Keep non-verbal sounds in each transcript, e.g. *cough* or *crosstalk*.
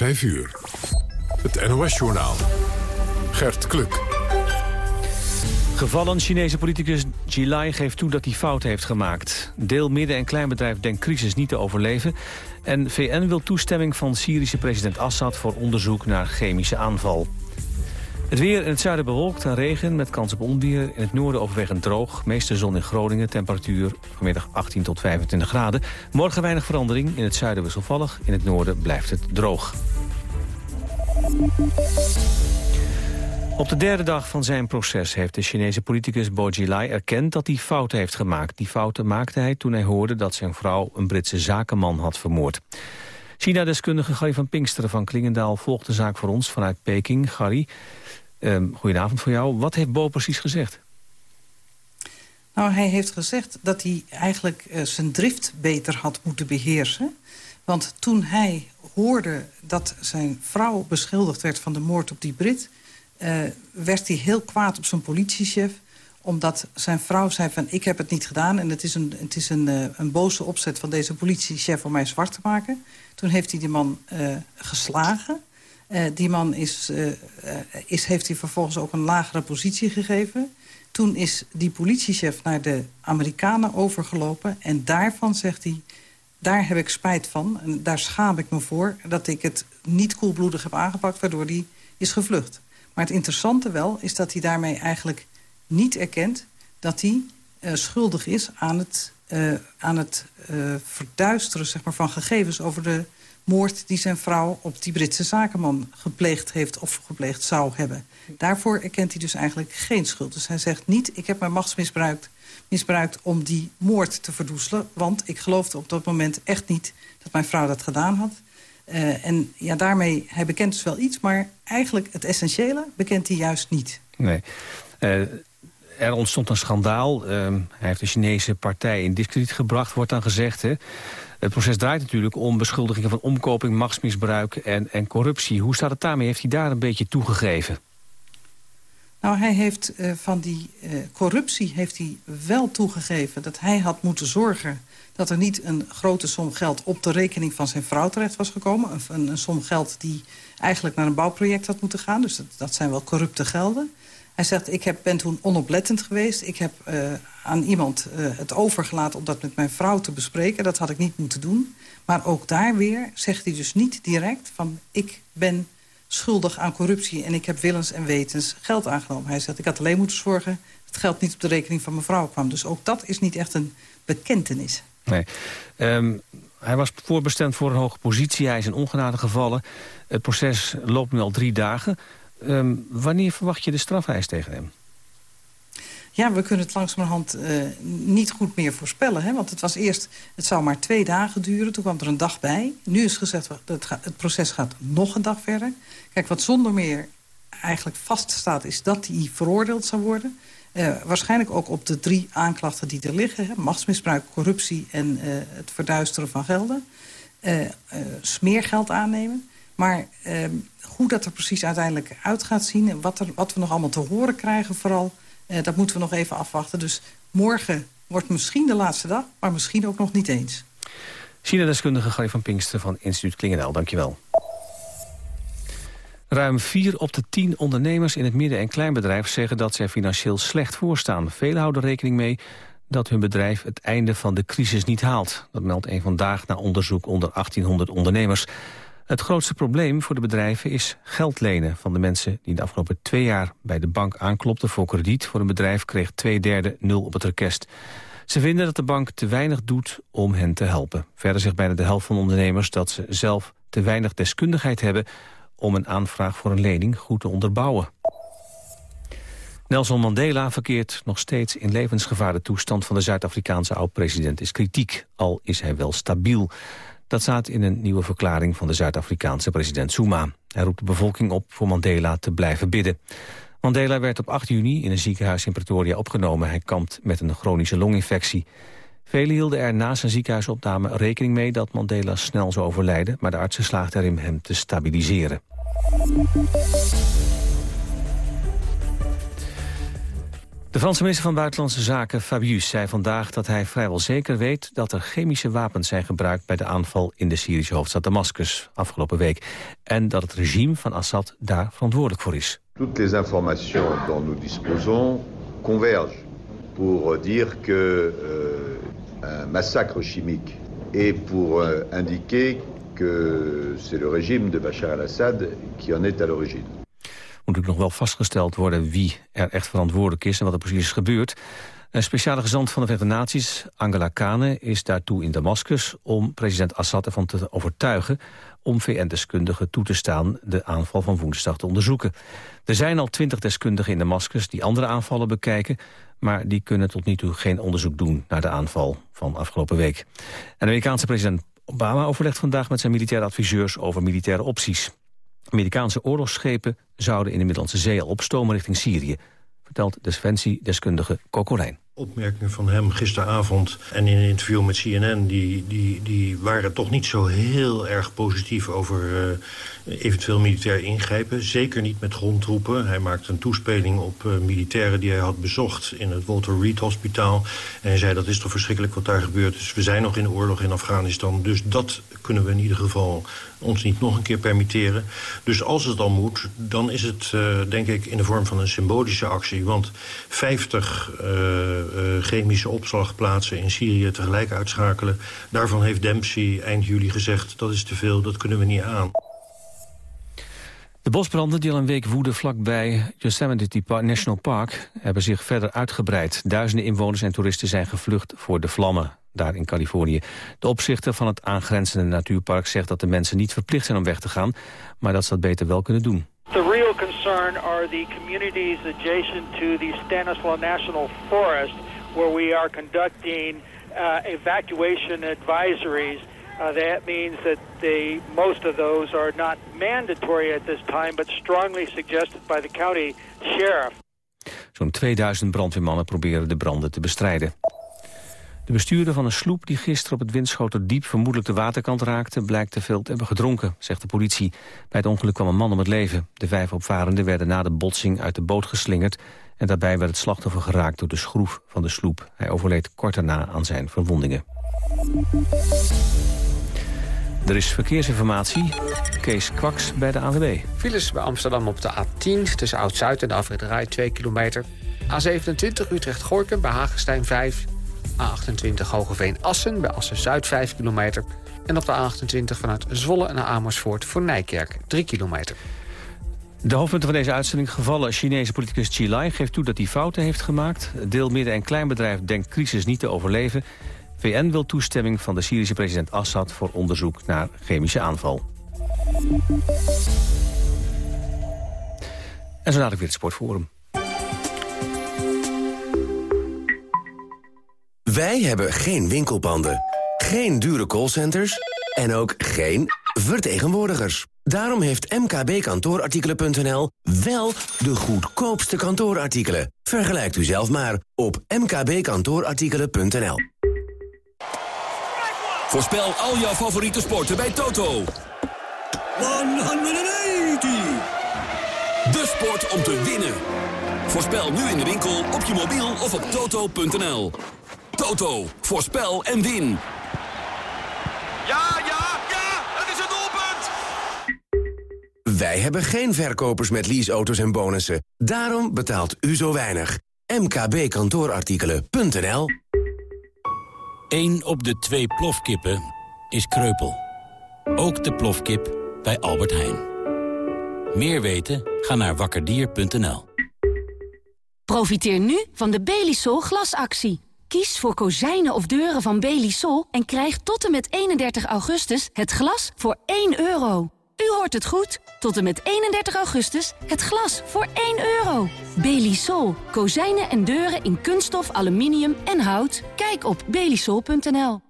5 uur. Het NOS-journaal. Gert Kluk. Gevallen Chinese politicus Lai geeft toe dat hij fout heeft gemaakt. Deel midden- en kleinbedrijf denkt crisis niet te overleven. En VN wil toestemming van Syrische president Assad voor onderzoek naar chemische aanval. Het weer in het zuiden bewolkt en regen met kans op onweer. In het noorden overwegend droog. Meeste zon in Groningen. Temperatuur vanmiddag 18 tot 25 graden. Morgen weinig verandering. In het zuiden wisselvallig. In het noorden blijft het droog. Op de derde dag van zijn proces heeft de Chinese politicus Bo Xilai erkend dat hij fouten heeft gemaakt. Die fouten maakte hij toen hij hoorde dat zijn vrouw een Britse zakenman had vermoord. China-deskundige Gary van Pinksteren van Klingendaal volgt de zaak voor ons vanuit Peking. Gary, eh, goedenavond voor jou. Wat heeft Bo precies gezegd? Nou, hij heeft gezegd dat hij eigenlijk uh, zijn drift beter had moeten beheersen. Want toen hij hoorde dat zijn vrouw beschuldigd werd van de moord op die Brit... Uh, werd hij heel kwaad op zijn politiechef omdat zijn vrouw zei van ik heb het niet gedaan... en het is een, het is een, uh, een boze opzet van deze politiechef om mij zwart te maken. Toen heeft hij die man geslagen. Die man is, is, heeft hij vervolgens ook een lagere positie gegeven. Toen is die politiechef naar de Amerikanen overgelopen... en daarvan zegt hij, daar heb ik spijt van... en daar schaam ik me voor dat ik het niet koelbloedig heb aangepakt... waardoor hij is gevlucht. Maar het interessante wel is dat hij daarmee eigenlijk niet erkent... dat hij uh, schuldig is aan het, aan het verduisteren zeg maar, van gegevens... over de moord die zijn vrouw op die Britse zakenman gepleegd heeft... of gepleegd zou hebben. Daarvoor erkent hij dus eigenlijk geen schuld. Dus hij zegt niet, ik heb mijn macht misbruikt, misbruikt om die moord te verdoezelen... want ik geloofde op dat moment echt niet dat mijn vrouw dat gedaan had... Uh, en ja, daarmee, hij bekent dus wel iets, maar eigenlijk het essentiële bekent hij juist niet. Nee. Uh, er ontstond een schandaal. Uh, hij heeft de Chinese partij in discrediet gebracht, wordt dan gezegd. Hè. Het proces draait natuurlijk om beschuldigingen van omkoping, machtsmisbruik en, en corruptie. Hoe staat het daarmee? Heeft hij daar een beetje toegegeven? Nou, hij heeft uh, van die uh, corruptie heeft hij wel toegegeven dat hij had moeten zorgen dat er niet een grote som geld op de rekening van zijn vrouw terecht was gekomen. Een, een som geld die eigenlijk naar een bouwproject had moeten gaan. Dus dat, dat zijn wel corrupte gelden. Hij zegt, ik heb, ben toen onoplettend geweest. Ik heb uh, aan iemand uh, het overgelaten om dat met mijn vrouw te bespreken. Dat had ik niet moeten doen. Maar ook daar weer zegt hij dus niet direct van... ik ben schuldig aan corruptie en ik heb willens en wetens geld aangenomen. Hij zegt, ik had alleen moeten zorgen dat het geld niet op de rekening van mijn vrouw kwam. Dus ook dat is niet echt een bekentenis. Nee. Um, hij was voorbestemd voor een hoge positie. Hij is in ongenade gevallen. Het proces loopt nu al drie dagen. Um, wanneer verwacht je de strafeis tegen hem? Ja, we kunnen het langzamerhand uh, niet goed meer voorspellen. Hè? Want het was eerst, het zou maar twee dagen duren. Toen kwam er een dag bij. Nu is gezegd, dat het proces gaat nog een dag verder. Kijk, wat zonder meer eigenlijk vaststaat... is dat hij veroordeeld zou worden. Uh, waarschijnlijk ook op de drie aanklachten die er liggen. Hè? Machtsmisbruik, corruptie en uh, het verduisteren van gelden. Smeergeld aannemen. Maar ehm, hoe dat er precies uiteindelijk uit gaat zien... en wat, er, wat we nog allemaal te horen krijgen vooral... dat moeten we nog even afwachten. Dus morgen wordt misschien de laatste dag, maar misschien ook nog niet eens. China-deskundige Gary van Pinkster van instituut Klingendaal, dankjewel. Ruim 4 op de 10 ondernemers in het midden- en kleinbedrijf zeggen dat zij financieel slecht voorstaan. Velen houden rekening mee dat hun bedrijf het einde van de crisis niet haalt. Dat meldt een vandaag na onderzoek onder 1800 ondernemers. Het grootste probleem voor de bedrijven is geld lenen van de mensen die de afgelopen twee jaar bij de bank aanklopten voor krediet. Voor een bedrijf kreeg twee derde nul op het rekest. Ze vinden dat de bank te weinig doet om hen te helpen. Verder zegt bijna de helft van ondernemers dat ze zelf te weinig deskundigheid hebben om een aanvraag voor een lening goed te onderbouwen. Nelson Mandela verkeert nog steeds in levensgevaar. De toestand van de Zuid-Afrikaanse oud-president is kritiek, al is hij wel stabiel. Dat staat in een nieuwe verklaring van de Zuid-Afrikaanse president Zuma. Hij roept de bevolking op voor Mandela te blijven bidden. Mandela werd op 8 juni in een ziekenhuis in Pretoria opgenomen. Hij kampt met een chronische longinfectie. Velen hielden er na zijn ziekenhuisopname rekening mee dat Mandela snel zou overlijden, maar de artsen slaagden erin hem te stabiliseren. De Franse minister van Buitenlandse Zaken, Fabius, zei vandaag dat hij vrijwel zeker weet dat er chemische wapens zijn gebruikt bij de aanval in de Syrische hoofdstad Damascus afgelopen week. En dat het regime van Assad daar verantwoordelijk voor is. Toutes les informations dont nous disposons convergent pour dire que euh, un massacre chimique et pour euh, indiquer que c'est le régime de Bachar al-Assad qui en est à l'origine moet natuurlijk nog wel vastgesteld worden wie er echt verantwoordelijk is en wat er precies is gebeurd. Een speciale gezant van de Verenigde Naties, Angela Kane, is daartoe in Damascus om president Assad ervan te overtuigen om VN-deskundigen toe te staan de aanval van woensdag te onderzoeken. Er zijn al twintig deskundigen in Damascus die andere aanvallen bekijken, maar die kunnen tot nu toe geen onderzoek doen naar de aanval van afgelopen week. En de Amerikaanse president Obama overlegt vandaag met zijn militaire adviseurs over militaire opties. Amerikaanse oorlogsschepen zouden in de Middellandse Zee al opstomen richting Syrië, vertelt defensiedeskundige Kokorijn opmerkingen van hem gisteravond en in een interview met CNN... die, die, die waren toch niet zo heel erg positief over uh, eventueel militair ingrijpen. Zeker niet met grondtroepen. Hij maakte een toespeling op uh, militairen die hij had bezocht... in het Walter Reed Hospitaal. En hij zei dat is toch verschrikkelijk wat daar gebeurt. Dus we zijn nog in oorlog in Afghanistan. Dus dat kunnen we in ieder geval ons niet nog een keer permitteren. Dus als het al moet, dan is het uh, denk ik in de vorm van een symbolische actie. Want 50 uh, chemische opslagplaatsen in Syrië tegelijk uitschakelen. Daarvan heeft Dempsey eind juli gezegd dat is te veel, dat kunnen we niet aan. De bosbranden die al een week woeden vlakbij Yosemite National Park hebben zich verder uitgebreid. Duizenden inwoners en toeristen zijn gevlucht voor de vlammen daar in Californië. De opzichter van het aangrenzende natuurpark zegt dat de mensen niet verplicht zijn om weg te gaan, maar dat ze dat beter wel kunnen doen. The real concern are the communities adjacent to the Stanislaus National Forest where we are conducting uh, evacuation advisories. Uh, that means that the, most of those are not mandatory at this time, but strongly suggested by the county sheriff. Zo'n 2000 brandweermannen proberen de branden te bestrijden. De bestuurder van een sloep die gisteren op het Winschoterdiep vermoedelijk de waterkant raakte, blijkt te veel te hebben gedronken, zegt de politie. Bij het ongeluk kwam een man om het leven. De vijf opvarenden werden na de botsing uit de boot geslingerd en daarbij werd het slachtoffer geraakt door de schroef van de sloep. Hij overleed kort daarna aan zijn verwondingen. Er is verkeersinformatie. Kees Kwaks bij de ANWB. Files bij Amsterdam op de A10 tussen Oud-Zuid en de afrit 2 kilometer. A27 Utrecht-Gorkum bij Hagestein 5. A28 Hogeveen-Assen bij Assen-Zuid 5 kilometer. En op de A28 vanuit Zwolle naar Amersfoort voor Nijkerk 3 kilometer. De hoofdpunten van deze uitzending gevallen Chinese politicus Xi Lai geeft toe dat hij fouten heeft gemaakt. Deel midden- en kleinbedrijf denkt crisis niet te overleven. VN wil toestemming van de Syrische president Assad voor onderzoek naar chemische aanval. En zo dadelijk weer het Sportforum. Wij hebben geen winkelpanden, geen dure callcenters en ook geen vertegenwoordigers. Daarom heeft mkbkantoorartikelen.nl wel de goedkoopste kantoorartikelen. Vergelijkt u zelf maar op mkbkantoorartikelen.nl. Voorspel al jouw favoriete sporten bij Toto. 180! De sport om te winnen. Voorspel nu in de winkel, op je mobiel of op toto.nl. Toto, voorspel en win. Ja, ja, ja, het is een doelpunt! Wij hebben geen verkopers met leaseauto's en bonussen. Daarom betaalt u zo weinig. mkbkantoorartikelen.nl Eén op de twee plofkippen is kreupel. Ook de plofkip bij Albert Heijn. Meer weten? Ga naar wakkerdier.nl. Profiteer nu van de Belisol glasactie. Kies voor kozijnen of deuren van Belisol en krijg tot en met 31 augustus het glas voor 1 euro. U hoort het goed. Tot en met 31 augustus het glas voor 1 euro. Belisol. Kozijnen en deuren in kunststof, aluminium en hout. Kijk op belisol.nl.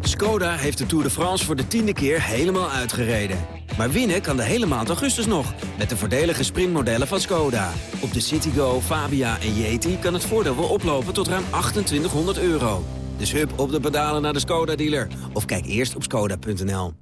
Skoda heeft de Tour de France voor de tiende keer helemaal uitgereden. Maar winnen kan de hele maand augustus nog, met de voordelige sprintmodellen van Skoda. Op de Citigo, Fabia en Yeti kan het voordeel wel oplopen tot ruim 2800 euro. Dus hup op de pedalen naar de Skoda-dealer. Of kijk eerst op skoda.nl.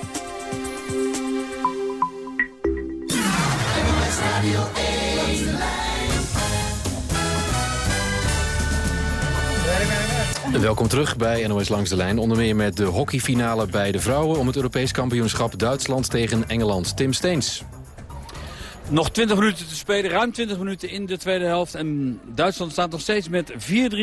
Welkom terug bij NOS Langs de Lijn. Onder meer met de hockeyfinale bij de vrouwen... om het Europees kampioenschap Duitsland tegen Engeland. Tim Steens. Nog 20 minuten te spelen, ruim 20 minuten in de tweede helft. En Duitsland staat nog steeds met 4-3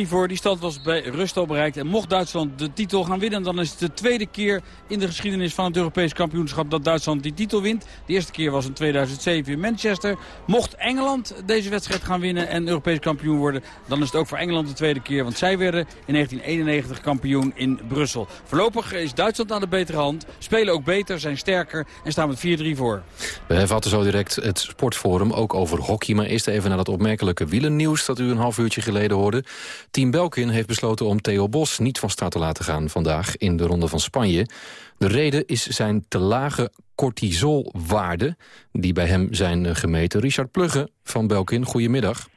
voor. Die stand was bij rust al bereikt. En mocht Duitsland de titel gaan winnen... dan is het de tweede keer in de geschiedenis van het Europees kampioenschap... dat Duitsland die titel wint. De eerste keer was in 2007 in Manchester. Mocht Engeland deze wedstrijd gaan winnen en Europees kampioen worden... dan is het ook voor Engeland de tweede keer. Want zij werden in 1991 kampioen in Brussel. Voorlopig is Duitsland aan de betere hand. Spelen ook beter, zijn sterker en staan met 4-3 voor. We hervatten zo direct het sportforum, ook over hockey. Maar eerst even naar dat opmerkelijke wielennieuws dat u een half uurtje geleden hoorde. Team Belkin heeft besloten om Theo Bos niet van start te laten gaan vandaag in de Ronde van Spanje. De reden is zijn te lage cortisolwaarde die bij hem zijn eh, gemeten. Richard Plugge van Belkin, goedemiddag.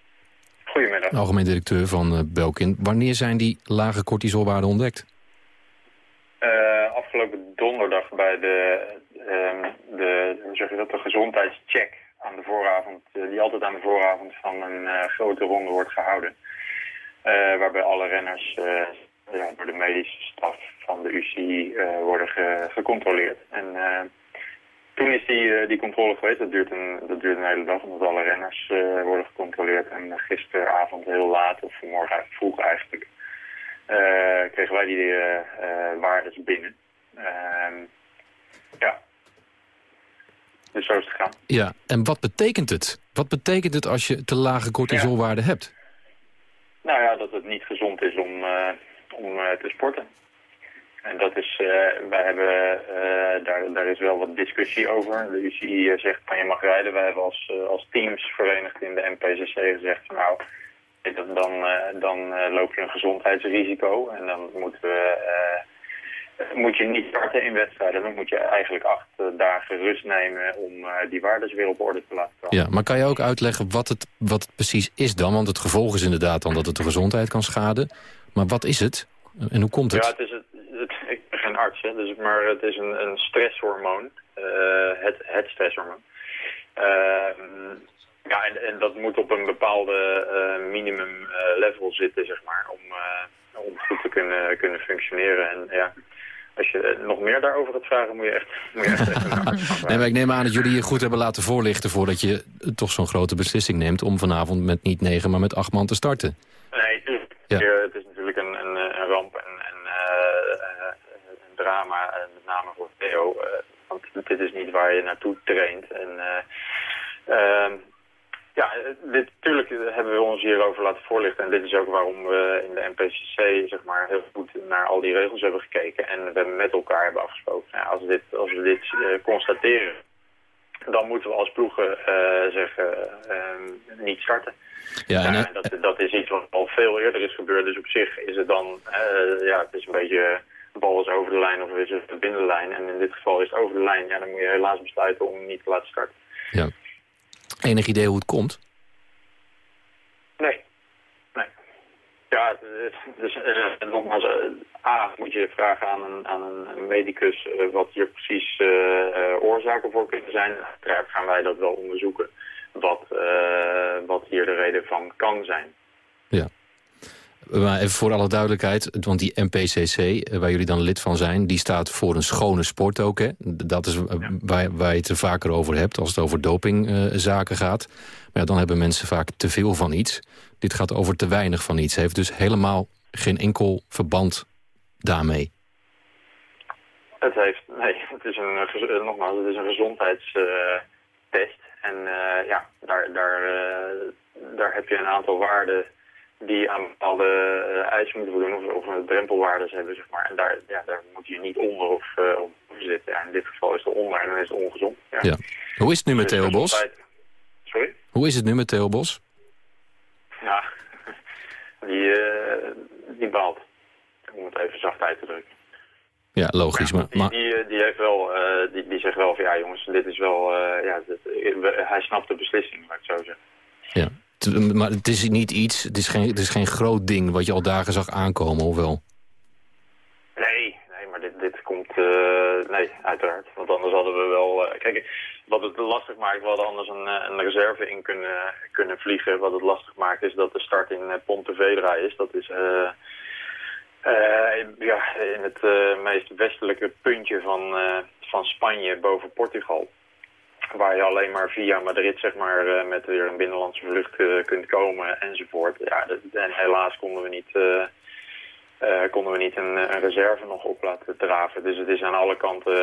Goedemiddag. Algemeen directeur van eh, Belkin. Wanneer zijn die lage cortisolwaarden ontdekt? Eh, afgelopen donderdag bij de, ehm, de, hoe zeg je dat, de gezondheidscheck aan de vooravond, eh, die altijd aan de vooravond van een eh, grote ronde wordt gehouden. Eh, waarbij alle renners door de medische staf van de UCI worden ge- gecontroleerd. En toen is die, die controle geweest. Dat duurt, een, dat duurt een hele dag, omdat alle renners worden gecontroleerd. En gisteravond heel laat, of vanmorgen vroeg eigenlijk, kregen wij die eh, waardes binnen. Ehm, ja. Dus zo is het gegaan. Ja, en wat betekent het? Wat betekent het als je te lage cortisolwaarden hebt? Nou ja, dat het niet gezond is om, eh, om eh, te sporten. En dat is, eh, wij hebben, daar, daar is wel wat discussie over. De UCI zegt van je mag rijden. Wij hebben als, als teams verenigd in de MPCC gezegd van nou, dan, dan, dan loop je een gezondheidsrisico. En dan moeten we, moet je niet starten in wedstrijden. Dan moet je eigenlijk acht eh, dagen rust nemen om eh, die waardes weer op orde te laten komen. Ja, maar kan je ook uitleggen wat het, wat het precies is dan? Want het gevolg is inderdaad dan dat het de gezondheid kan schaden. Maar wat is het? En hoe komt het? Ja, het is het, het- ik ben geen arts, hè, dus, maar het is een, een stresshormoon. eh, het, het stresshormoon. Ehm, ja, en, en dat moet op een bepaalde eh, minimum level zitten, zeg maar, om, om goed te kunnen, kunnen functioneren. En ja, als je eh, nog meer daarover gaat vragen, moet je echt, moet je echt even *laughs* een Nee, maar ik neem aan dat jullie je goed hebben laten voorlichten... voordat je toch zo'n grote beslissing neemt... om vanavond met niet negen, maar met acht man te starten. Nee. Ja. Eh, het is natuurlijk een, een, eh, een ramp en, en eh, eh, een drama, eh, met name voor Theo. eh, want dit is niet waar je naartoe traint. En, eh, ehm, ja, eh, dit, natuurlijk hebben we ons hierover laten voorlichten. En dit is ook waarom we in de NPCC zeg maar, heel goed naar al die regels hebben gekeken. En we hebben met elkaar hebben afgesproken. Nou, als, dit, als we dit eh, constateren, dan moeten we als ploegen eh, zeggen niet starten. Ja, en, dat, dat is iets wat al veel eerder is gebeurd. Dus op zich is het dan, eh, ja, het is een beetje, de bal is over de lijn of is het binnen de lijn. En in dit geval is het over de lijn. Ja, dan moet je helaas besluiten om niet te laten starten. ja. Enig idee hoe het komt? Nee. Nee. Ja, dus nogmaals, eh, A, moet je vragen aan een, aan een medicus eh, wat hier precies oorzaken voor kunnen zijn. Uiteraard gaan wij dat wel onderzoeken, wat, wat hier de reden van kan zijn. Ja. Maar even voor alle duidelijkheid, want die MPCC, eh, waar jullie dan lid van zijn... die staat voor een schone sport ook, hè? Dat is eh, waar, waar je het er vaker over hebt als het over dopingzaken gaat. Maar ja, dan hebben mensen vaak te veel van iets. Dit gaat over te weinig van iets. Heeft dus helemaal geen enkel verband daarmee. Het heeft, nee, het is een, eh, nogmaals, het is een gezondheidstest. en eh, ja, daar, daar, eh, daar heb je een aantal waarden die aan bepaalde eh, eisen moeten voldoen, of, of een drempelwaardes hebben, zeg maar. En daar, ja, daar moet je niet onder of, eh, of boven zit. Ja, in dit geval is het onder en dan is het ongezond. Ja. Ja. Hoe is het nu met Dus Theo Bos? Sorry? Hoe is het nu met Theo Bos? Ja, *laughs* die, eh, die baalt. Om het even zacht uit te drukken. Ja, logisch. Maar, Die, maar die, die, heeft wel, die, die zegt wel van ja jongens, dit is wel, ja, dit- hij snapt de beslissing, laat ik zo zeggen. ja. Maar het is niet iets, het is, geen, het is geen groot ding wat je al dagen zag aankomen, of wel? Nee, nee, maar dit, dit komt, eh, nee, uiteraard. Want anders hadden we wel, eh, kijk, wat het lastig maakt, we hadden anders een, eh, een reserve in kunnen, kunnen vliegen. Wat het lastig maakt is dat de start in uh, Pontevedra is. Dat is, ja, in het meest westelijke puntje van, van Spanje boven Portugal. Waar je alleen maar via Madrid zeg maar, eh, met weer een binnenlandse vlucht eh, kunt komen enzovoort. Ja, dat- en helaas konden we niet, eh, konden we niet een, een reserve nog op laten draven. Dus het is aan alle kanten,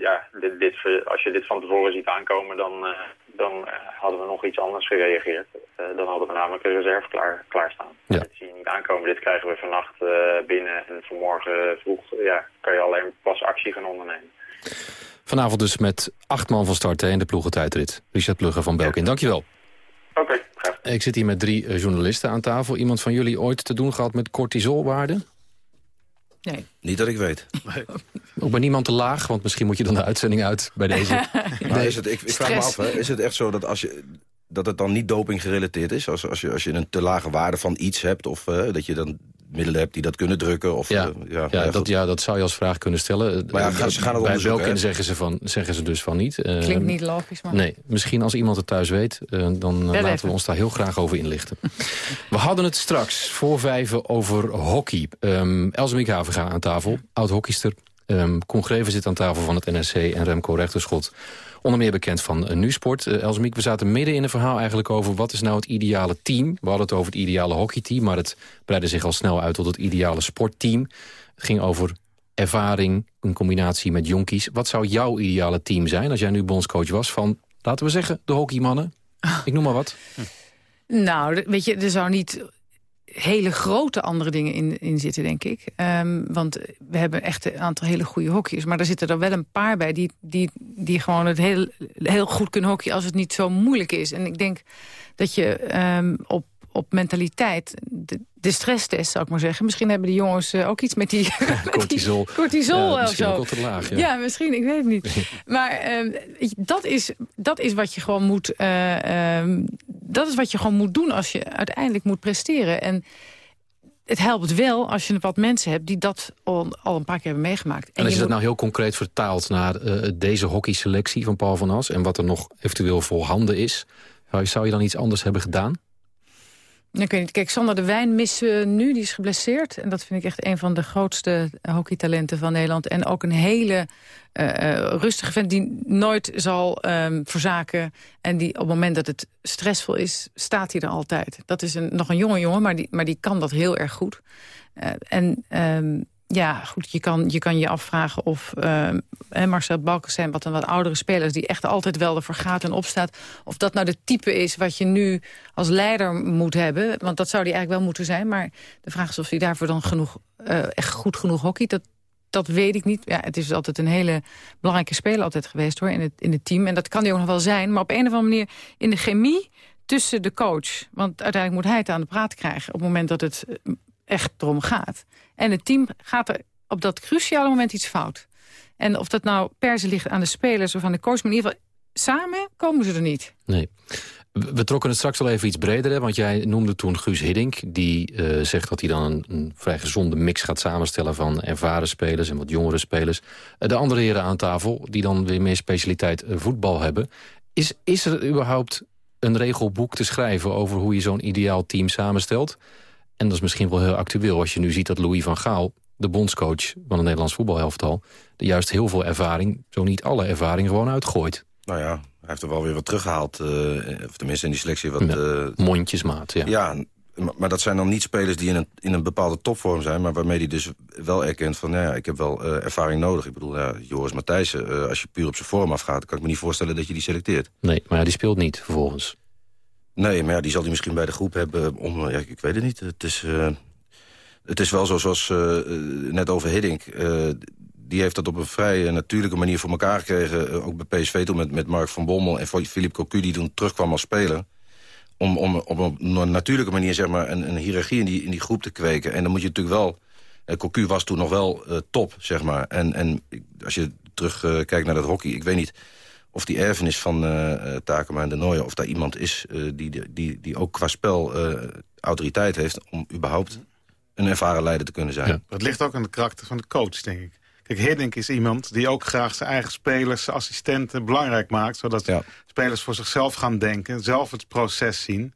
ja, dit, dit, als je dit van tevoren ziet aankomen, dan, dan hadden we nog iets anders gereageerd. Dan hadden we namelijk een reserve klaar, klaarstaan. Ja. Dit zie je niet aankomen. Dit krijgen we vannacht binnen en vanmorgen vroeg ja, kan je alleen pas actie gaan ondernemen. Vanavond dus met acht man van start hè, in de ploegentijdrit. Richard Plugger van Belkin, dankjewel. Oké, Ik zit hier met drie eh, journalisten aan tafel. Iemand van jullie ooit te doen gehad met cortisolwaarden? Nee. Niet dat ik weet. Ook bij niemand te laag, want misschien moet je dan de uitzending uit bij *laughs* deze. Maar is het, ik, ik vraag me af, hè, is het echt zo dat als je dat het dan niet doping gerelateerd is? Als, als, je, als je een te lage waarde van iets hebt... of eh, dat je dan middelen hebt die dat kunnen drukken? Of, Ja, eh, ja, dat, ja, dat zou je als vraag kunnen stellen. Maar ja, Eh, gaan- ze gaan het Bij hè? zeggen ze, van, zeggen ze dus van niet. Eh, Klinkt niet logisch, maar... Nee, misschien als iemand het thuis weet, eh, dan eh, laten even. we ons daar heel graag over inlichten. we hadden het straks voor vijven over hockey. Um, Elsemiek Havenga aan tafel, oud-hockeyster. Um, Koen Greven zit aan tafel van het NRC en Remco Rechterschot. Onder meer bekend van uh, Nu-sport. Uh, Elsemiek, we zaten midden in een verhaal eigenlijk over... wat is nou het ideale team? We hadden het over het ideale hockeyteam... maar het breidde zich al snel uit tot het ideale sportteam. Het ging over ervaring in combinatie met jonkies. Wat zou jouw ideale team zijn als jij nu bondscoach was van... laten we zeggen, de hockeymannen? Ik noem maar wat. Nou, weet je, er zou niet hele grote andere dingen in, in zitten, denk ik. Ehm, want we hebben echt een aantal hele goede hockeyers. Maar er zitten er wel een paar bij die, die, die gewoon het heel, heel goed kunnen hockeyen... als het niet zo moeilijk is. En ik denk dat je ehm, op, op mentaliteit... De, de stresstest, zou ik maar zeggen. Misschien hebben die jongens eh, ook iets met die... *laughs* *laughs* Cortisol. Cortisol Ja, of zo. ook al te laag, ja. ja. misschien, ik weet het niet. *laughs* maar ehm, dat, is, dat is wat je gewoon moet... eh, ehm, dat is wat je gewoon moet doen als je uiteindelijk moet presteren. En het helpt wel als je wat mensen hebt die dat al, al een paar keer hebben meegemaakt. En als je moet- dat nou heel concreet vertaalt naar uh, deze hockeyselectie van Paul van As... en wat er nog eventueel voorhanden is... zou je dan iets anders hebben gedaan? Ik niet. Kijk, Sander de Wijn missen nu, die is geblesseerd. En dat vind ik echt een van de grootste hockeytalenten van Nederland. En ook een hele uh, uh, rustige vent die nooit zal um, verzaken. En die op het moment dat het stressvol is, staat hij er altijd. Dat is een, nog een jonge jongen, maar die, maar die kan dat heel erg goed. Uh, en um, ja, goed, je kan, je kan je afvragen of uh, Marcel Balkens zijn wat een wat oudere spelers... die echt altijd wel ervoor gaat en opstaat. Of dat nou de type is wat je nu als leider moet hebben. Want dat zou die eigenlijk wel moeten zijn. Maar de vraag is of hij daarvoor dan genoeg, uh, echt goed genoeg hockey... Dat, dat weet ik niet. Ja, het is altijd een hele belangrijke speler altijd geweest hoor in het, in het team. En dat kan hij ook nog wel zijn. Maar op een of andere manier in de chemie tussen de coach... want uiteindelijk moet hij het aan de praat krijgen... op het moment dat het echt erom gaat. En het team gaat er op dat cruciale moment iets fout. En of dat nou per se ligt aan de spelers of aan de coach... maar in ieder geval, samen komen ze er niet. Nee. We trokken het straks al even iets breder, hè, want jij noemde toen Guus Hiddink... die uh, zegt dat hij dan een, vrij gezonde mix gaat samenstellen... van ervaren spelers en wat jongere spelers. Uh, de andere heren aan tafel, die dan weer meer specialiteit uh, voetbal hebben. Is, is er überhaupt een regelboek te schrijven... over hoe je zo'n ideaal team samenstelt? En dat is misschien wel heel actueel als je nu ziet dat Louis van Gaal... de bondscoach van het Nederlands voetbalhelftal... er juist heel veel ervaring, zo niet alle ervaring, gewoon uitgooit. Nou ja, hij heeft er wel weer wat teruggehaald. Uh, of tenminste in die selectie wat... Uh, mondjesmaat, ja. Ja, maar dat zijn dan niet spelers die in een, in een bepaalde topvorm zijn... maar waarmee hij dus wel erkent van... Nou ja, ik heb wel uh, ervaring nodig. Ik bedoel, ja, Joris Matthijssen, als je puur op zijn vorm afgaat... kan ik me niet voorstellen dat je die selecteert. Nee, maar ja, die speelt niet vervolgens. Nee, maar die zal hij misschien bij de groep hebben om... Ja, ik weet het niet. Het is, uh, het is wel zo zoals uh, net over Hiddink. Die heeft dat op een vrij natuurlijke manier voor elkaar gekregen. ook bij PSV toen met, met Mark van Bommel en Philippe Cocu... die toen terugkwam als speler. Om, om op een natuurlijke manier zeg maar, een, een hiërarchie in die, in die groep te kweken. En dan moet je natuurlijk wel... Cocu was toen nog wel top, zeg maar. En, en als je terugkijkt naar dat hockey, ik weet niet of die erfenis van uh, Takema en de Nooijen... of daar iemand is uh, die, die, die ook qua spel autoriteit heeft... om überhaupt een ervaren leider te kunnen zijn. Ja. Het ligt ook aan de karakter van de coach, denk ik. Kijk, Hiddink is iemand die ook graag zijn eigen spelers, zijn assistenten belangrijk maakt. Zodat spelers voor zichzelf gaan denken, zelf het proces zien.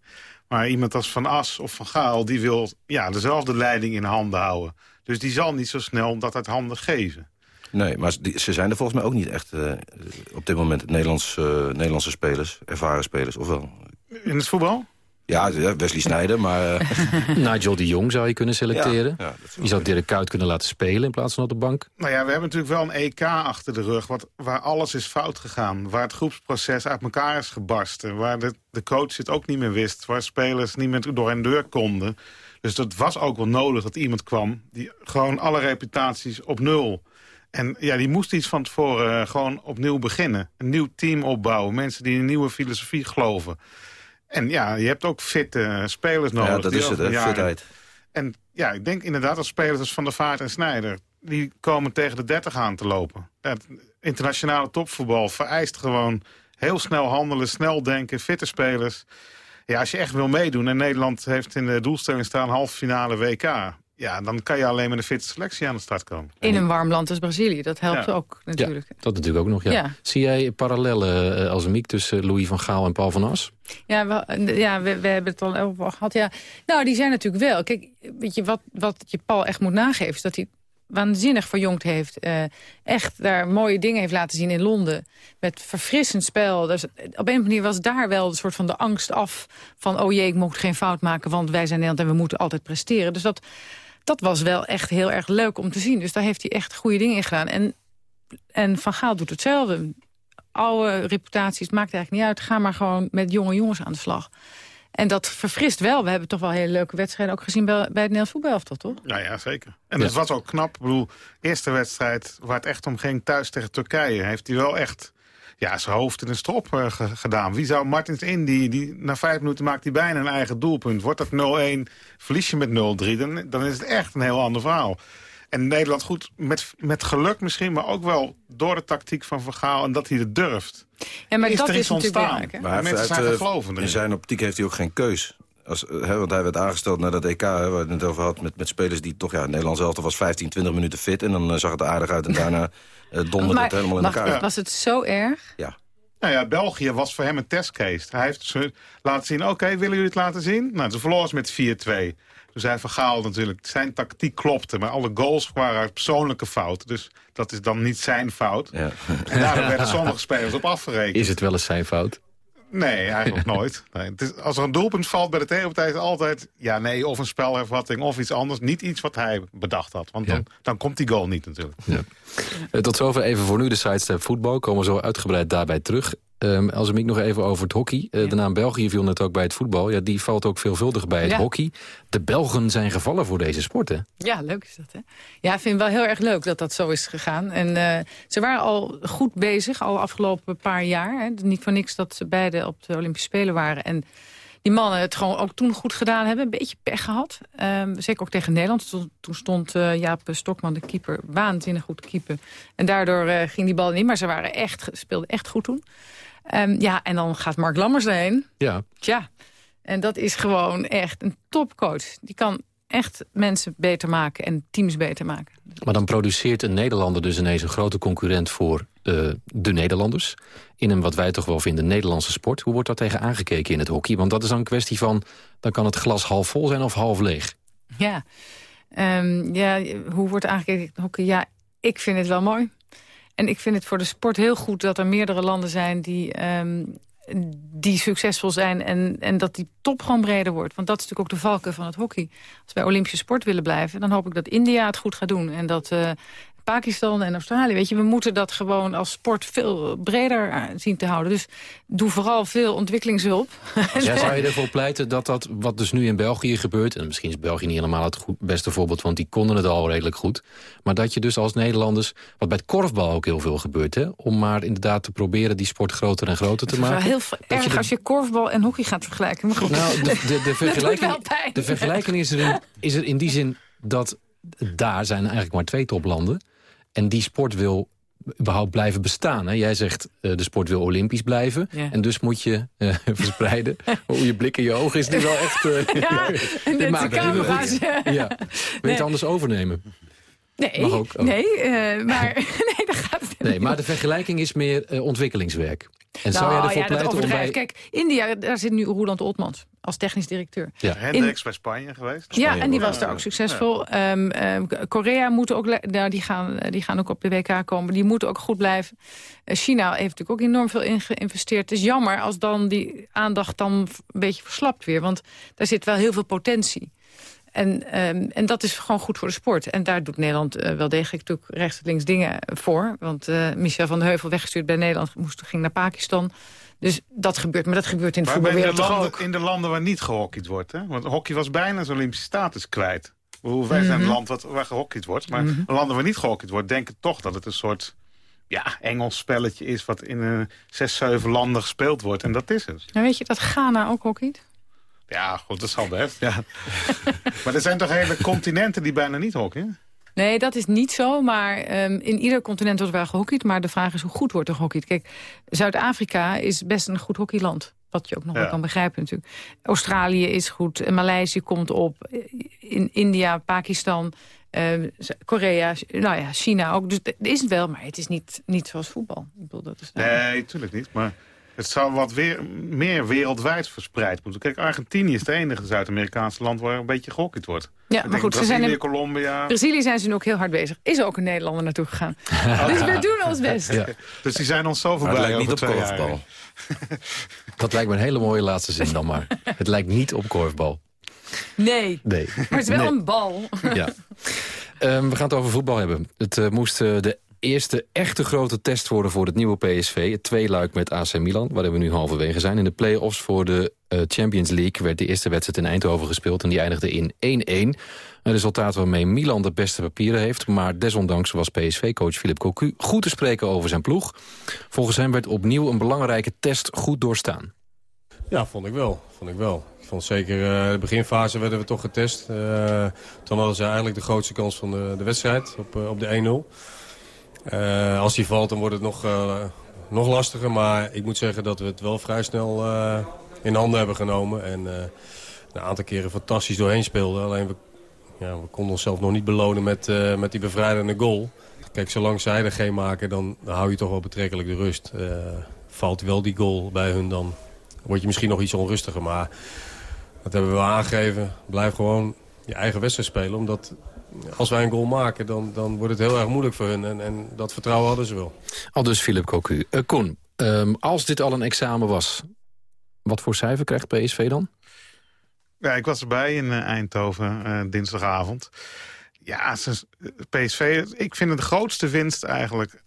Maar iemand als Van As of Van Gaal, die wil ja, dezelfde leiding in handen houden. Dus die zal niet zo snel dat uit handen geven. Nee, maar ze zijn er volgens mij ook niet echt uh, op dit moment Nederlands, uh, Nederlandse spelers, ervaren spelers, of wel? In het voetbal? Ja, Wesley Sneijder, maar... Uh... *laughs* Nigel de Jong zou je kunnen selecteren. Ja, ja, je zou Dirk Kuyt kunnen laten spelen in plaats van op de bank. Nou ja, we hebben natuurlijk wel een EK achter de rug... Wat, waar alles is fout gegaan. Waar het groepsproces uit elkaar is gebarsten. Waar de, de coach het ook niet meer wist. Waar spelers niet meer door en deur konden. Dus dat was ook wel nodig dat iemand kwam... die gewoon alle reputaties op nul... En ja, die moest iets van tevoren uh, gewoon opnieuw beginnen. Een nieuw team opbouwen. Mensen die in een nieuwe filosofie geloven. En ja, je hebt ook fitte spelers nodig. Ja, dat is het, hè, fitheid. En ja, ik denk inderdaad dat spelers als Van der Vaart en Snijder... die komen tegen de 30 aan te lopen. Het internationale topvoetbal vereist gewoon heel snel handelen, snel denken, fitte spelers. Ja, als je echt wil meedoen... en Nederland heeft in de doelstelling staan halve finale WK... Ja, dan kan je alleen met een fitte selectie aan de start komen. In een warm land als Brazilië, dat helpt ook natuurlijk. Ja, dat natuurlijk ook nog, ja. ja. Zie jij parallellen uh, als een miek tussen Louis van Gaal en Paul van As? Ja, we, ja we, we hebben het al over gehad. Ja. Nou, die zijn natuurlijk wel. Kijk, weet je, wat, wat je Paul echt moet nageven... is dat hij waanzinnig verjongd heeft. Uh, echt daar mooie dingen heeft laten zien in Londen. Met verfrissend spel. Dus op een manier was daar wel een soort van de angst af... van oh jee, ik mocht geen fout maken, want wij zijn Nederland... en we moeten altijd presteren. Dus dat dat was wel echt heel erg leuk om te zien. Dus daar heeft hij echt goede dingen in gedaan. En, en Van Gaal doet hetzelfde. Oude reputaties, maakt eigenlijk niet uit. Ga maar gewoon met jonge jongens aan de slag. En dat verfrist wel. We hebben toch wel hele leuke wedstrijden ook gezien bij, bij het Nederlands voetbalelftal, toch? Ja, ja, zeker. En het was ook knap. Ik bedoel, eerste wedstrijd waar het echt om ging thuis tegen Turkije... heeft hij wel echt ja, zijn hoofd in een strop uh, gedaan. Wie zou Martins in, die, die na vijf minuten maakt hij bijna een eigen doelpunt. Wordt dat 0-1, verlies je met 0-3, dan, dan is het echt een heel ander verhaal. En Nederland goed, met, met geluk misschien, maar ook wel door de tactiek van Vergaal en dat hij het durft. Ja, maar is dat is ontstaan. Maar mensen zijn geloven In zijn optiek heeft hij ook geen keus. Als, hè, want hij werd aangesteld naar dat EK, hè, waar het net over had... met, met spelers die toch, ja, Nederland zelf was 15, 20 minuten fit... en dan uh, zag het aardig uit en daarna uh, *laughs* donderde het helemaal in elkaar. Was het zo erg? Ja. Nou ja, België was voor hem een testcase. Hij heeft ze laten zien, oké, willen jullie het laten zien? Nou, ze verloren met 4-2. Toen zei Vergaal natuurlijk, zijn tactiek klopte... maar alle goals waren uit persoonlijke fouten. Dus dat is dan niet zijn fout. Ja. En daarom *laughs* werden sommige spelers op afgerekend. Is het wel eens zijn fout? Nee, eigenlijk *laughs* nooit. Nee, het is, als er een doelpunt valt bij de tegenpartij... is altijd ja, nee, of een spelhervatting of iets anders. Niet iets wat hij bedacht had. Want dan, dan komt die goal niet natuurlijk. Ja. Eh, tot zover even voor nu de sidestep voetbal. Komen we zo uitgebreid daarbij terug. Um, als ik nog even over het hockey. Uh, De naam België viel net ook bij het voetbal. Ja, die valt ook veelvuldig bij het hockey. De Belgen zijn gevallen voor deze sporten. Ja, leuk is dat, hè? Ja, ik vind het wel heel erg leuk dat dat zo is gegaan. En uh, ze waren al goed bezig, al afgelopen paar jaar. Hè. Niet voor niks dat ze beide op de Olympische Spelen waren. En die mannen het gewoon ook toen goed gedaan hebben. Een beetje pech gehad. Um, zeker ook tegen Nederland. Toen, toen stond uh, Jaap Stokman, de keeper, waanzinnig goed keeper. En daardoor ging die bal niet. Maar ze waren echt, speelden echt goed toen. Um, ja, en dan gaat Mark Lammers heen. Ja. Tja, en dat is gewoon echt een topcoach. Die kan echt mensen beter maken en teams beter maken. Maar dan produceert een Nederlander dus ineens een grote concurrent voor uh, de Nederlanders. In een wat wij toch wel vinden Nederlandse sport. Hoe wordt daar tegen aangekeken in het hockey? Want dat is dan een kwestie van, dan kan het glas half vol zijn of half leeg. Ja, um, ja hoe wordt aangekeken in het hockey? Ja, ik vind het wel mooi. En ik vind het voor de sport heel goed dat er meerdere landen zijn... die, um, die succesvol zijn en, en dat die top gewoon breder wordt. Want dat is natuurlijk ook de valken van het hockey. Als wij Olympische sport willen blijven... dan hoop ik dat India het goed gaat doen. En dat uh, Pakistan en Australië. Weet je, we moeten dat gewoon als sport veel breder eh, zien te houden. Dus doe vooral veel ontwikkelingshulp. Ja, *laughs* zou je ervoor pleiten dat dat wat dus nu in België gebeurt... en misschien is België niet helemaal het goed, beste voorbeeld... want die konden het al redelijk goed... maar dat je dus als Nederlanders, wat bij het korfbal ook heel veel gebeurt... Hè, om maar inderdaad te proberen die sport groter en groter te maken. Het is wel heel erg als je korfbal en hockey gaat vergelijken. Maar goed. Nou, de, de, de *laughs* vergelijking, de vergelijking is, er in, is er in die zin dat daar zijn eigenlijk maar twee toplanden. En die sport wil überhaupt blijven bestaan. Hè? Jij zegt, eh, de sport wil olympisch blijven. Ja. En dus moet je eh, *laughs* verspreiden. *laughs* Hoe je blik in je ogen is nu wel echt... eh, *laughs* Ja, dit maakt camera's. Ja. Wil je Nee. het anders overnemen? Nee, Mag ook. Oh. nee maar nee, daar gaat het Nee, maar de vergelijking is meer ontwikkelingswerk. En zou Nou, jij ervoor ja, dat pleiten om bij... Kijk, India, daar zit nu Roland Otmans als technisch directeur. Ja. Hendricks bij Spanje geweest. Ja, en die was daar ook succesvol. Ehm, ehm, Korea moet ook, nou, die, gaan, die gaan ook op de WK komen. Die moeten ook goed blijven. Eh, China heeft natuurlijk ook enorm veel in geïnvesteerd. Het is jammer als dan die aandacht dan een beetje verslapt weer. Want daar zit wel heel veel potentie. En, ehm, en dat is gewoon goed voor de sport. En daar doet Nederland eh, wel degelijk natuurlijk rechts en links dingen voor. Want eh, Michel van de Heuvel weggestuurd bij Nederland moest, ging naar Pakistan. Dus dat gebeurt, maar dat gebeurt in de, voetbalwereld toch landen, ook. in de landen waar niet gehockeyd wordt. Hè? Want hockey was bijna zijn Olympische status kwijt. Wij zijn Mhm. een land wat, waar gehockeyd wordt. Maar Mhm. landen waar niet gehockeyd wordt... denken toch dat het een soort ja, Engels spelletje is... wat in eh, zes, zeven landen gespeeld wordt. En dat is het. En weet je dat Ghana ook hockeyt? Ja, goed, dat zal best. Ja. *laughs* maar er zijn toch hele continenten die bijna niet hockeyen? Nee, dat is niet zo. Maar ehm, in ieder continent wordt wel gehockeyd. Maar de vraag is hoe goed wordt er gehockeyd. Kijk, Zuid-Afrika is best een goed hockeyland. Wat je ook nog Ja. wel kan begrijpen natuurlijk. Australië is goed. en Maleisië komt op. In India, Pakistan, ehm, Korea, nou ja, China ook. Dus is het wel, maar het is niet, niet zoals voetbal. Ik bedoel, dat is Nee, natuurlijk niet. Maar het zou wat weer, meer wereldwijd verspreid moeten. Kijk, Argentinië is het enige Zuid-Amerikaanse land... waar een beetje gehockeyd wordt. Ja, maar goed, ze zijn Brazilië, in Colombia... Brazilië zijn ze nu ook heel hard bezig. Is ook een Nederlander naartoe gegaan. *laughs* dus we doen ons best. Ja. Dus die zijn ons zo Maar het voorbij lijkt niet over op korfbal. *laughs* Dat lijkt me een hele mooie laatste zin dan maar. Het lijkt niet op korfbal. Nee, Nee. maar het is wel Nee. een bal. Ja. Ehm, we gaan het over voetbal hebben. Het eh, moest eh, de eerste echte grote test worden voor het nieuwe PSV. Het tweeluik met AC Milan, waarin we nu halverwege zijn. In de play-offs voor de eh, Champions League werd de eerste wedstrijd in Eindhoven gespeeld... en die eindigde in 1-1. Een resultaat waarmee Milan de beste papieren heeft... maar desondanks was PSV-coach Philip Cocu goed te spreken over zijn ploeg. Volgens hem werd opnieuw een belangrijke test goed doorstaan. Ja, vond ik wel. Vond ik wel. Ik vond zeker eh, de beginfase werden we toch getest. Eh, toen hadden ze eigenlijk de grootste kans van de, de wedstrijd op, op de 1-0. Eh, als die valt dan wordt het nog, eh, nog lastiger. Maar ik moet zeggen dat we het wel vrij snel eh, in handen hebben genomen. En een aantal keren fantastisch doorheen speelden. Alleen we, ja, we konden onszelf nog niet belonen met, met die bevrijdende goal. Kijk, zolang zij er geen maken, dan, hou je toch wel betrekkelijk de rust. Valt wel die goal bij hun, dan word je misschien nog iets onrustiger. Maar dat hebben we wel aangegeven. Blijf gewoon je eigen wedstrijd spelen. Omdat als wij een goal maken, dan, dan wordt het heel erg moeilijk voor hun. En, en dat vertrouwen hadden ze wel. Al dus Philip Cocu. Eh, Koen, ehm, als dit al een examen was... wat voor cijfer krijgt PSV dan? Ja, ik was erbij in eh, Eindhoven eh, dinsdagavond. Ja, PSV, ik vind het de grootste winst eigenlijk.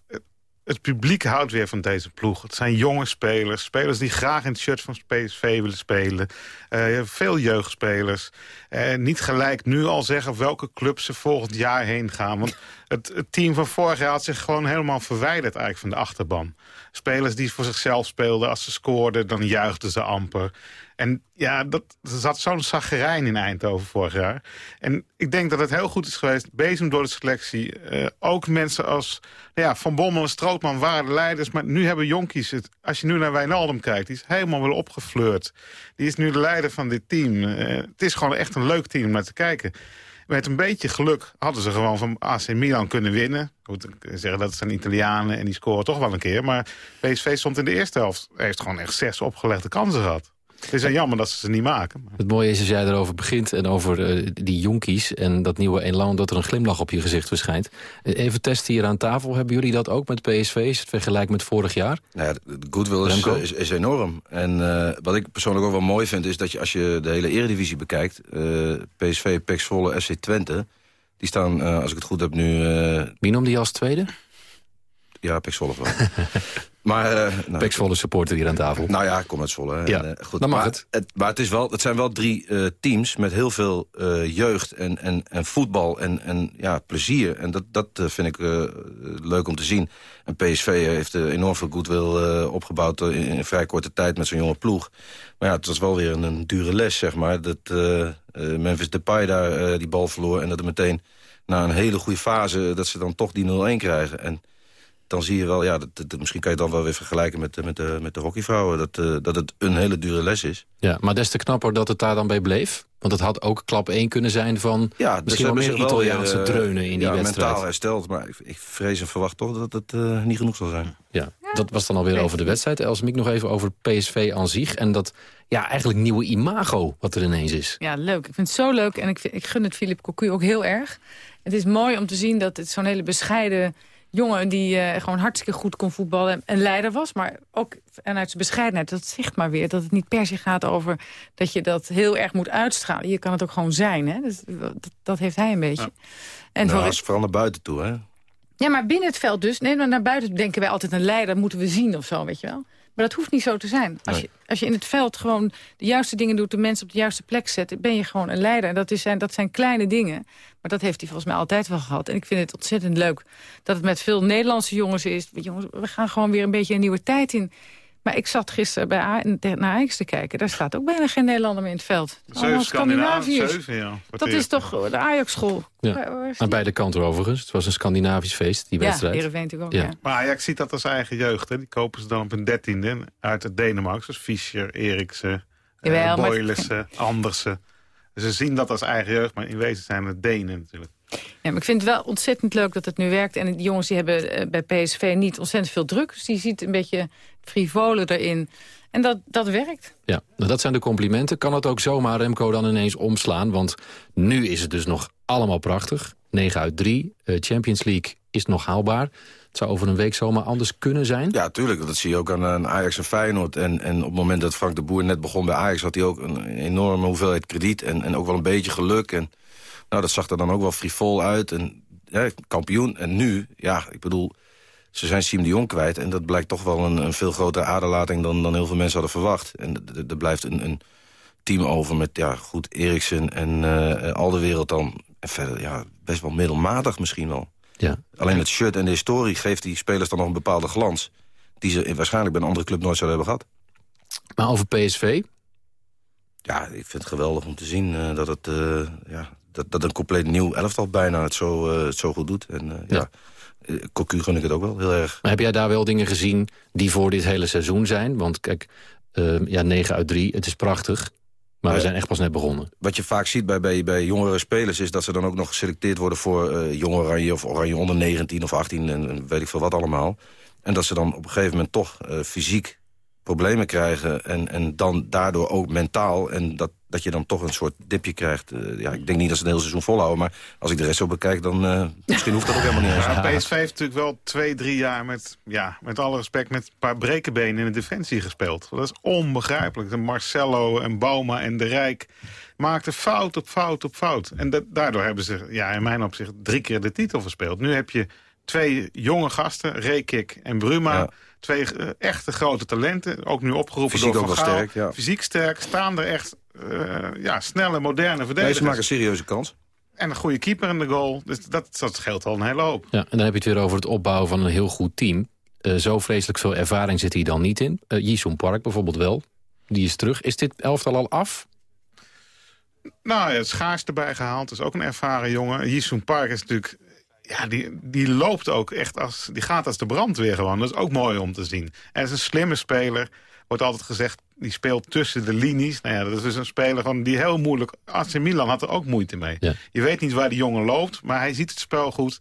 Het, publiek houdt weer van deze ploeg. Het zijn jonge spelers. Spelers die graag in het shirt van PSV willen spelen. Eh, veel jeugdspelers. Eh, niet gelijk nu al zeggen welke club ze volgend jaar heen gaan. Want het, het team van vorig jaar had zich gewoon helemaal verwijderd eigenlijk van de achterban. Spelers die voor zichzelf speelden. Als ze scoorden, dan juichten ze amper. En ja, dat, zat zo'n zagerijn in Eindhoven vorig jaar. En ik denk dat het heel goed is geweest, bezem door de selectie. eh, ook mensen als nou ja, Van Bommel en Strootman waren de leiders. Maar nu hebben jonkies het. Als je nu naar Wijnaldum kijkt, die is helemaal wel opgefleurd. Die is nu de leider van dit team. Eh, het is gewoon echt een leuk team om naar te kijken. Met een beetje geluk hadden ze gewoon van AC Milan kunnen winnen. Ik zeggen dat zijn Italianen en die scoren toch wel een keer. Maar PSV stond in de eerste helft. Heeft gewoon echt zes opgelegde kansen gehad. Het is een jammer dat ze ze niet maken. maar- Het mooie is als jij erover begint en over eh, die jonkies... en dat nieuwe elan, dat er een glimlach op je gezicht verschijnt. Eh, Even testen hier aan tafel. Hebben jullie dat ook met PSV? Is het vergelijk met vorig jaar? Nou ja, de goodwill is, is, is enorm. En eh, wat ik persoonlijk ook wel mooi vind... is dat je als je de hele eredivisie bekijkt... eh, PSV, PEC Zwolle, FC Twente... Die staan, eh, als ik het goed heb, nu... eh, Wie noemde je als tweede? Ja, Pek Zwolle wel. *laughs* maar, nou, Pek Zwolle supporter hier aan tafel. Nou ja, ik kom uit Zwolle. Ja, En, eh, goed. dan mag maar het. Maar het, is wel, het zijn wel drie eh, teams met heel veel jeugd en, en, en voetbal en, en ja, plezier. En dat, dat vind ik leuk om te zien. En PSV heeft enorm veel goodwill opgebouwd in, in vrij korte tijd met zo'n jonge ploeg. Maar ja, het was wel weer een, een dure les, zeg maar. Dat Memphis Depay daar die bal verloor en dat er meteen na een hele goede fase... dat ze dan toch die 0-1 krijgen. En dan zie je wel, ja, dat, dat- misschien kan je het dan wel weer vergelijken met, de- met, de, met de hockeyvrouwen. Dat, eh, dat het een hele dure les is. Ja, maar des te knapper dat het daar dan bij bleef. Want het had ook klap 1 kunnen zijn van Ja, dus misschien wel hebben meer wel Italiaanse weer, eh, dreunen in die ja, wedstrijd. mentaal hersteld, maar ik, ik vrees en verwacht toch dat het eh, niet genoeg zal zijn. Ja, dat was dan alweer over de wedstrijd. Elsemiek nog even over PSV aan zich. En dat ja, eigenlijk nieuwe imago wat er ineens is. Ja, leuk. Ik vind het zo leuk. En ik, vind- ik gun het Philip Cocu ook heel erg. Het is mooi om te zien dat het zo'n hele bescheiden jongen... die eh, gewoon hartstikke goed kon voetballen en een leider was. Maar ook vanuit zijn bescheidenheid, dat zegt maar weer... dat het niet per se gaat over dat je dat heel erg moet uitstralen. Je kan het ook gewoon zijn. Hè? Dus, dat, dat heeft hij een beetje. En nou, voor- vooral naar buiten toe, hè? ja, maar binnen het veld dus. Nee, maar naar buiten denken wij altijd een leider moeten we zien of zo, weet je wel. Maar dat hoeft niet zo te zijn. Als, je, als je in het veld gewoon de juiste dingen doet... de mensen op de juiste plek zet, ben je gewoon een leider. En dat, is zijn, dat zijn kleine dingen. Maar dat heeft hij volgens mij altijd wel gehad. En ik vind het ontzettend leuk dat het met veel Nederlandse jongens is. Jongens, we gaan gewoon weer een beetje een nieuwe tijd in. Maar ik zat gisteren bij A naar Ajax te kijken. Daar staat ook bijna geen Nederlander meer in het veld. Allemaal Scandinaviërs. zeven, ja. Dat is toch de Ajax-school. Ja. Aan beide kanten overigens. Het was een Scandinavisch feest, die Ja, wedstrijd. Heerenveen natuurlijk ook, ja. Maar Ajax ziet dat als eigen jeugd. Hè. Die kopen ze dan op een dertiende uit het Denemarken. Zoals Fischer, Eriksen, Jawel, eh, maar- Boylissen, Andersen. Dus ze zien dat als eigen jeugd, maar in wezen zijn het Denen natuurlijk. Ja, maar ik vind het wel ontzettend leuk dat het nu werkt. En die jongens die hebben eh, bij PSV niet ontzettend veel druk. Dus die ziet een beetje frivole erin. En dat, dat werkt. Ja, nou, dat zijn de complimenten. Kan het ook zomaar Remco dan ineens omslaan? Want nu is het dus nog allemaal prachtig. 9 uit 3. Eh, Champions League is nog haalbaar. Het zou over een week zomaar anders kunnen zijn. Ja, tuurlijk. Dat zie je ook aan, aan Ajax en Feyenoord. En, en op het moment dat Frank de Boer net begon bij Ajax... had hij ook een enorme hoeveelheid krediet en, en ook wel een beetje geluk. En nou, dat zag er dan ook wel frivol uit. En ja, kampioen. En nu, ja, ik bedoel... Ze zijn Siem de Jong kwijt en dat blijkt toch wel een, een veel grotere aderlating... dan, dan heel veel mensen hadden verwacht. En er blijft een, een team over met, ja, goed, Eriksen en eh al de wereld dan. En verder, ja, best wel middelmatig misschien wel. Ja. Alleen het shirt en de historie geeft die spelers dan nog een bepaalde glans... die ze waarschijnlijk bij een andere club nooit zouden hebben gehad. Maar over PSV? Ja, ik vind het geweldig om te zien eh, dat het... eh, ja, dat, dat een compleet nieuw elftal bijna het zo, eh, het zo goed doet. En eh, ja, ja. Cocu gun ik het ook wel heel erg. Maar heb jij daar wel dingen gezien die voor dit hele seizoen zijn? Want kijk, eh, ja, 9 uit 3, het is prachtig. Maar we zijn echt pas net begonnen. Wat je vaak ziet bij, bij, bij jongere spelers... is dat ze dan ook nog geselecteerd worden voor eh jong oranje... of oranje onder 19 of 18 en, en weet ik veel wat allemaal. En dat ze dan op een gegeven moment toch eh, fysiek problemen krijgen... En, en dan daardoor ook mentaal. En dat, dat je dan toch een soort dipje krijgt. Eh, ja, ik denk niet dat ze het hele seizoen volhouden... maar als ik de rest zo bekijk, dan eh, misschien hoeft dat ook helemaal niet eens. Ja, PSV heeft natuurlijk wel twee, drie jaar met, ja, met alle respect... met een paar brekenbenen in de defensie gespeeld. Dat is onbegrijpelijk. De Marcelo en Bauma en De Rijk maakten fout op fout op fout. En dat, daardoor hebben ze, ja, in mijn opzicht, drie keer de titel verspeeld. Nu heb je twee jonge gasten, Rekik en Bruma... Ja. Twee eh, echte grote talenten, ook nu opgeroepen Fysiek door Van Gaal. sterk, ja. Fysiek sterk, staan er echt eh, ja, snelle, moderne Nee, verdedigers. ze maken een serieuze kans. En een goede keeper in de goal. Dus dat, dat scheelt al een hele hoop. Ja, en dan heb je het weer over het opbouwen van een heel goed team. Eh, zo vreselijk veel ervaring zit hier dan niet in. Uh, Jisung Park bijvoorbeeld wel. Die is terug. Is dit elftal al af? Nou, ja, het schaars erbij gehaald. is ook een ervaren jongen. Jisung Park is natuurlijk... Ja, die, die loopt ook echt als... Die gaat als de brandweer gewoon. Dat is ook mooi om te zien. En hij is een slimme speler. Wordt altijd gezegd, die speelt tussen de linies. Nou ja, dat is dus een speler van die heel moeilijk... AC Milan had er ook moeite mee. Ja. Je weet niet waar die jongen loopt, maar hij ziet het spel goed.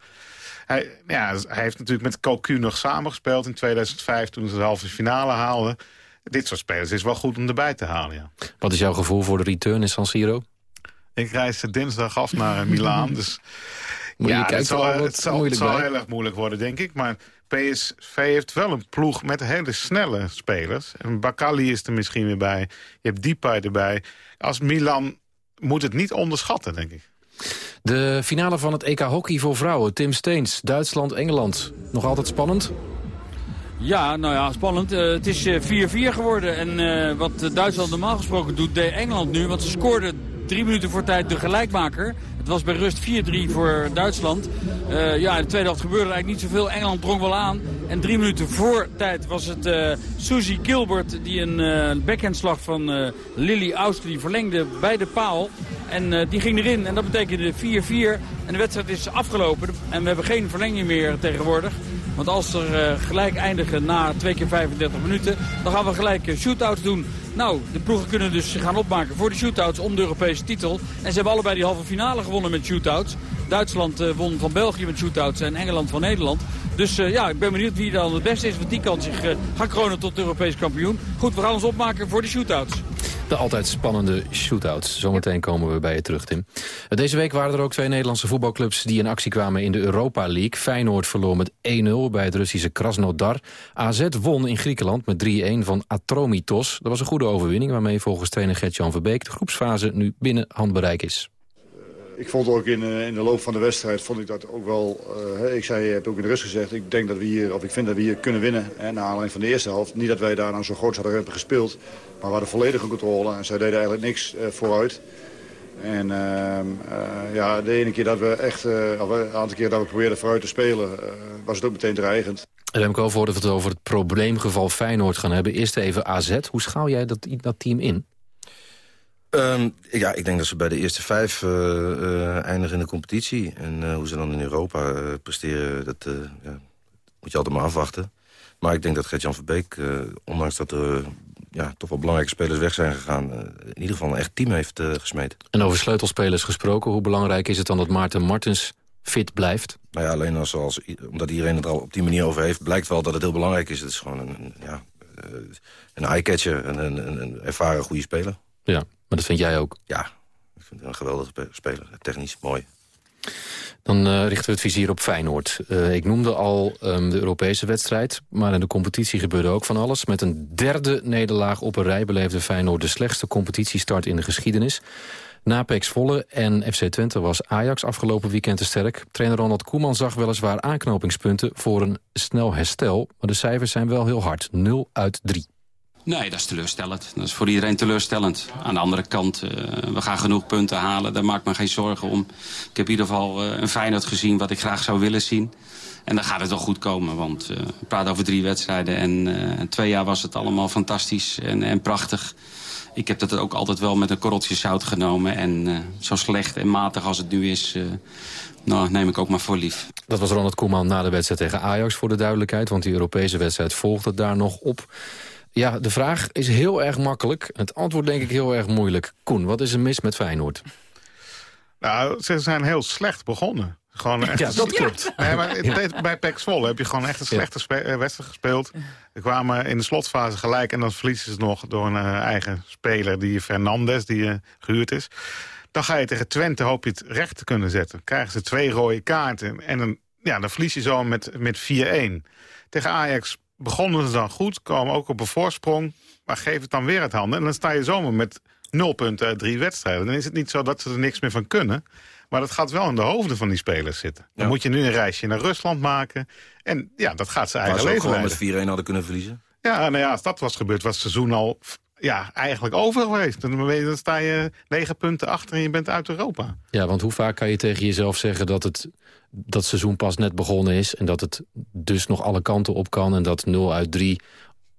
Hij, ja, hij heeft natuurlijk met Cocu nog samengespeeld in 2005... toen ze de halve finale haalden. Dit soort spelers is wel goed om erbij te halen, ja. Wat is jouw gevoel voor de return in San Siro? Ik reis dinsdag af naar Milaan, dus... Maar je ja, kijkt het zal, het zal, het heel erg moeilijk worden, denk ik. Maar PSV heeft wel een ploeg met hele snelle spelers. En Bakali is er misschien weer bij. Je hebt Depay erbij. Als Milan moet het niet onderschatten, denk ik. De finale van het EK Hockey voor vrouwen. Tim Steens, Duitsland-Engeland. Nog altijd spannend? Ja, nou ja, spannend. Uh, het is 4-4 uh, geworden. En uh, wat Duitsland normaal gesproken doet, deed Engeland nu. Want ze scoorden drie minuten voor tijd de gelijkmaker. Het was bij rust 4-3 voor Duitsland. Uh, ja, in de tweede helft gebeurde eigenlijk niet zoveel. Engeland drong wel aan. En drie minuten voor tijd was het uh, Suzy Gilbert die een uh, backhandslag van Lily Auster die verlengde bij de paal. En die ging erin en dat betekende 4-4. En de wedstrijd is afgelopen. En we hebben geen verlenging meer tegenwoordig. Want als er gelijk eindigen na 2 keer 35 minuten, dan gaan we gelijk shootouts doen. Nou, de ploegen kunnen dus gaan opmaken voor de shootouts om de Europese titel. En ze hebben allebei die halve finale gewonnen met shootouts. Duitsland uh, won van België met shootouts en Engeland van Nederland. Dus uh, ja, ik ben benieuwd wie dan het beste is. Want die kan zich uh, gaan kronen tot Europees kampioen. Goed, we gaan ons opmaken voor de shootouts. De altijd spannende shootouts. Zometeen komen we bij je terug, Tim. Deze week waren er ook twee Nederlandse voetbalclubs... die in actie kwamen in de Europa League. Feyenoord verloor met 1-0 bij het Russische Krasnodar. AZ won in Griekenland met 3-1 van Atromitos. Dat was een goede overwinning... waarmee volgens trainer Gert-Jan Verbeek... de groepsfase nu binnen handbereik is ik vond ook in, in de loop van de wedstrijd vond ik dat ook wel. Uh, ik zei, je hebt ook in de rust gezegd. Ik denk dat we hier, of ik vind dat we hier kunnen winnen. Hè, naar aanleiding van de eerste helft. Niet dat wij daar nou zo groot hadden hebben gespeeld. Maar we hadden volledige controle. En zij deden eigenlijk niks uh, vooruit. En uh, ja, de ene keer dat we echt, of een aantal keer dat we probeerden vooruit te spelen, was het ook meteen dreigend. Remco, voordat we het over het probleemgeval Feyenoord gaan hebben, eerst even AZ. Hoe schouw jij dat, dat team in? Um, ja, ik denk dat ze bij de eerste vijf uh, uh, eindigen in de competitie. En uh, hoe ze dan in Europa presteren, dat ja, moet je altijd maar afwachten. Maar ik denk dat Gert-Jan Verbeek, ondanks dat er ja, toch wel belangrijke spelers weg zijn gegaan... in ieder geval een echt team heeft gesmeten. En over sleutelspelers gesproken, hoe belangrijk is het dan dat Maarten Martens fit blijft? Nou ja, alleen als, als, omdat iedereen het al op die manier over heeft... blijkt wel dat het heel belangrijk is. Het is gewoon een, ja, een eye-catcher, een, een, een ervaren goede speler. Ja, maar dat vind jij ook? Ja, ik vind hem een geweldige speler. Technisch mooi. Dan uh, richten we het vizier op Feyenoord. Uh, ik noemde al um, de Europese wedstrijd, maar in de competitie gebeurde ook van alles. Met een derde nederlaag op een rij beleefde Feyenoord de slechtste competitiestart in de geschiedenis. Na Pex Volle en FC Twente was Ajax afgelopen weekend te sterk. Trainer Ronald Koeman zag weliswaar aanknopingspunten voor een snel herstel. Maar de cijfers zijn wel heel hard. 0 uit 3. Nee, dat is teleurstellend. Dat is voor iedereen teleurstellend. Aan de andere kant, uh, we gaan genoeg punten halen. Daar maak ik me geen zorgen om. Ik heb in ieder geval uh, een Feyenoord gezien wat ik graag zou willen zien. En dan gaat het wel goed komen, want we praten over drie wedstrijden. En twee jaar was het allemaal fantastisch en, en prachtig. Ik heb dat ook altijd wel met een korreltje zout genomen. En zo slecht en matig als het nu is... Nou, neem ik ook maar voor lief. Dat was Ronald Koeman na de wedstrijd tegen Ajax voor de duidelijkheid. Want die Europese wedstrijd volgde daar nog op. Ja, de vraag is heel erg makkelijk. Het antwoord denk ik heel erg moeilijk. Koen, wat is er mis met Feyenoord? Nou, ze zijn heel slecht begonnen. Gewoon echt ja, dat klopt. Nee, maar ja. bij PEC Zwolle heb je gewoon echt een slechte ja. wedstrijd gespeeld. We kwamen in de slotfase gelijk en dan verliezen ze nog door een uh, eigen speler, die Fernandes, die uh, gehuurd is. Dan ga je tegen Twente, hoop je het recht te kunnen zetten. Krijgen ze twee rode kaarten en dan, ja, dan verlies je zo met, met 4-1. Tegen Ajax begonnen ze dan goed, komen ook op een voorsprong... maar geef het dan weer het handen. En dan sta je zomaar met nul punten uit drie wedstrijden. Dan is het niet zo dat ze er niks meer van kunnen... Maar dat gaat wel in de hoofden van die spelers zitten. Dan ja. moet je nu een reisje naar Rusland maken. En ja, dat gaat ze eigen leven gewoon met 4-1 hadden kunnen verliezen? Ja, nou ja, als dat was gebeurd, was het seizoen al ja, eigenlijk over geweest. Dan sta je negen punten achter en je bent uit Europa. Ja, want hoe vaak kan je tegen jezelf zeggen dat het dat seizoen pas net begonnen is... en dat het dus nog alle kanten op kan en dat 0 uit 3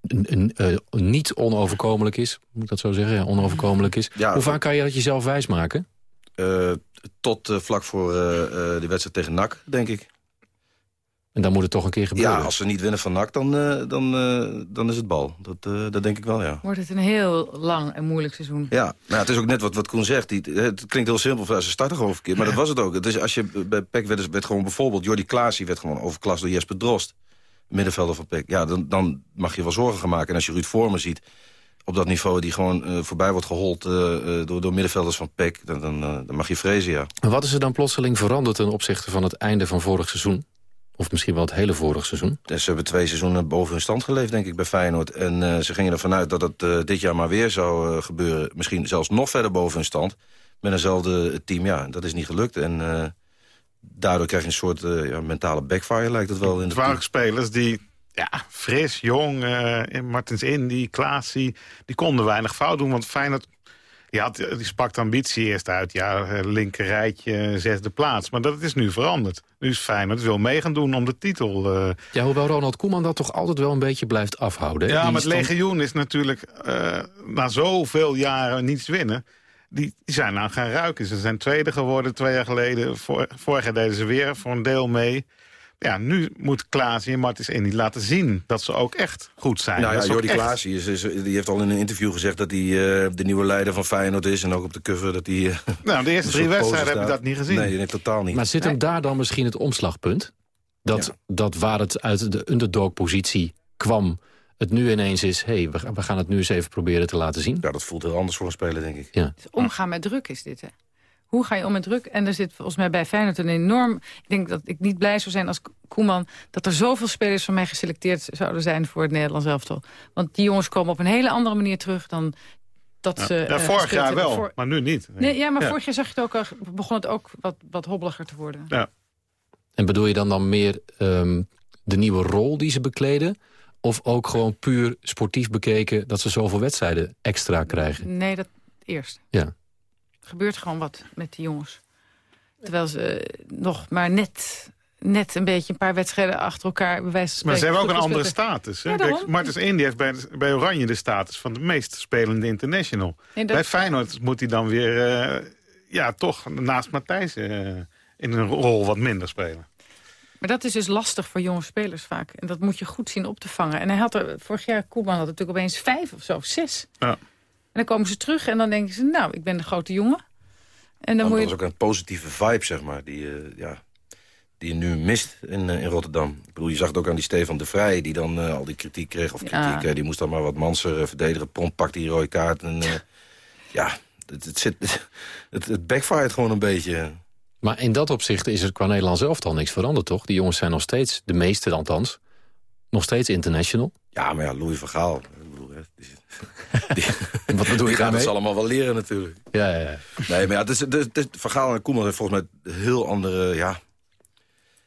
uh, niet onoverkomelijk is. Moet ik dat zo zeggen? Ja, onoverkomelijk is. Ja, hoe vaak kan je dat jezelf wijsmaken? Uh, tot uh, vlak voor de wedstrijd tegen NAC, denk ik. En dan moet het toch een keer gebeuren. Ja, als ze niet winnen van NAC, dan, uh, dan, uh, dan is het bal. Dat, uh, dat denk ik wel, ja. Wordt het een heel lang en moeilijk seizoen. Ja, nou, het is ook net wat, wat Koen zegt. Die, het klinkt heel simpel, ze starten gewoon verkeerd. Maar dat was het ook. Het is, als je bij PEC werd, werd gewoon bijvoorbeeld... Jordi Klaas werd gewoon overklast door Jesper Drost. Middenvelder van PEC. Ja, dan, dan mag je wel zorgen gaan maken. En als je Ruud Vormer ziet op dat niveau... die gewoon voorbij wordt gehold door, door middenvelders van PEC... Dan, dan, dan mag je vrezen, ja. En wat is er dan plotseling veranderd... ten opzichte van het einde van vorig seizoen? Of misschien wel het hele vorige seizoen. Dus ze hebben twee seizoenen boven hun stand geleefd, denk ik, bij Feyenoord. En uh, ze gingen ervan uit dat het uh, dit jaar maar weer zou uh, gebeuren. Misschien zelfs nog verder boven hun stand. met eenzelfde team. Ja, dat is niet gelukt. En uh, daardoor krijg je een soort uh, ja, mentale backfire, lijkt het wel. In het de spelers die ja, fris, jong, uh, Martins Indy, Klaasie... die konden weinig fout doen, want Feyenoord... Die, had, die spakt ambitie eerst uit. Ja, linker rijtje, zesde plaats. Maar dat is nu veranderd. Nu is Feyenoord wil mee gaan doen om de titel. Uh... Ja, hoewel Ronald Koeman dat toch altijd wel een beetje blijft afhouden. Ja, die maar het legioen is natuurlijk uh, na zoveel jaren niets winnen die, die zijn nou gaan ruiken. Ze zijn tweede geworden twee jaar geleden. Vor, vorig jaar deden ze weer voor een deel mee. Ja, nu moet Klaasie en Martins Indy laten zien dat ze ook echt goed zijn. Nou ja, Jordi echt... Klaasie is, is, die heeft al in een interview gezegd... dat hij uh, de nieuwe leider van Feyenoord is. En ook op de cover dat hij... Uh, *laughs* nou, de eerste drie wedstrijden heb ik dat niet gezien. Nee, nee, totaal niet. Maar zit hem daar dan misschien het omslagpunt? Dat, ja. dat waar het uit de underdog-positie kwam het nu ineens is... hé, hey, we, we, gaan het nu eens even proberen te laten zien. Ja, dat voelt heel anders voor een speler, denk ik. Ja. Dus omgaan met druk is dit, hè? Hoe ga je om met druk? En er zit volgens mij bij Feyenoord een enorm... Ik denk dat ik niet blij zou zijn als Koeman... dat er zoveel spelers van mij geselecteerd zouden zijn voor het Nederlands elftal. Want die jongens komen op een hele andere manier terug dan... Dat ja. ze, ja, uh, vorig jaar wel, voor... maar nu niet. Nee, ja, maar ja. vorig jaar zag je het ook al, begon het ook wat, wat hobbeliger te worden. Ja. En bedoel je dan dan meer um, de nieuwe rol die ze bekleden... Of ook gewoon puur sportief bekeken dat ze zoveel wedstrijden extra krijgen? Nee, dat eerst. Ja. Gebeurt gewoon wat met die jongens. Terwijl ze nog maar net, net een beetje een paar wedstrijden achter elkaar bewijzen Maar ze hebben ook een andere status. Hè? Ja, Martens Indy heeft bij, bij Oranje de status van de meest spelende international. Dat... Bij Feyenoord moet hij dan weer uh, ja, toch naast Matthijs uh, in een rol wat minder spelen. Maar dat is dus lastig voor jonge spelers vaak. En dat moet je goed zien op te vangen. En hij had er, vorig jaar, Koeman had natuurlijk opeens vijf of zo, zes. Ja. En dan komen ze terug en dan denken ze, nou, ik ben de grote jongen. En dan nou, moet dat je... is ook een positieve vibe, zeg maar, die, uh, ja, die je nu mist in, uh, in Rotterdam. Ik bedoel, je zag het ook aan die Stefan de Vrij, die dan uh, al die kritiek kreeg. Of kritiek, ja. die moest dan maar wat manser verdedigen. Pomp pakt die rode kaart. En, *laughs* ja, het, het, zit, *laughs* het, het backfired gewoon een beetje... Maar in dat opzicht is er qua Nederlands elftal niks veranderd, toch? Die jongens zijn nog steeds, de meeste althans, nog steeds international. Ja, maar ja, Louis van Gaal. Ik bedoel, hè, die, *laughs* die, *laughs* Wat bedoel je die gaan het allemaal wel leren natuurlijk. Ja, ja, ja. Nee, maar ja, het is, het is, Van Gaal en Koeman heeft volgens mij heel andere... Ja,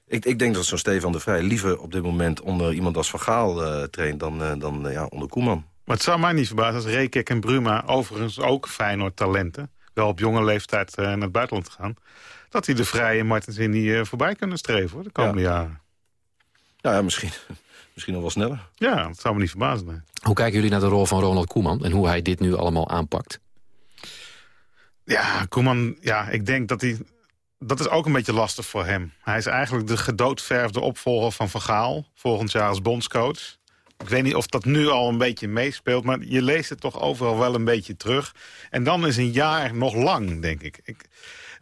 ik, ik denk dat zo'n Stefan de Vrij liever op dit moment onder iemand als Van Gaal uh, traint... dan, uh, dan uh, ja, onder Koeman. Maar het zou mij niet verbazen als Rekek en Bruma overigens ook Feyenoord talenten... wel op jonge leeftijd naar het buitenland gaan dat hij de vrije Martens in die uh, voorbij kunnen streven hoor, de komende ja. jaren. Ja, ja misschien, misschien nog wel sneller. Ja, dat zou me niet verbazen. Nee. Hoe kijken jullie naar de rol van Ronald Koeman... en hoe hij dit nu allemaal aanpakt? Ja, Koeman, ja, ik denk dat hij... Dat is ook een beetje lastig voor hem. Hij is eigenlijk de gedoodverfde opvolger van Van Gaal... volgend jaar als bondscoach. Ik weet niet of dat nu al een beetje meespeelt... maar je leest het toch overal wel een beetje terug. En dan is een jaar nog lang, denk ik. ik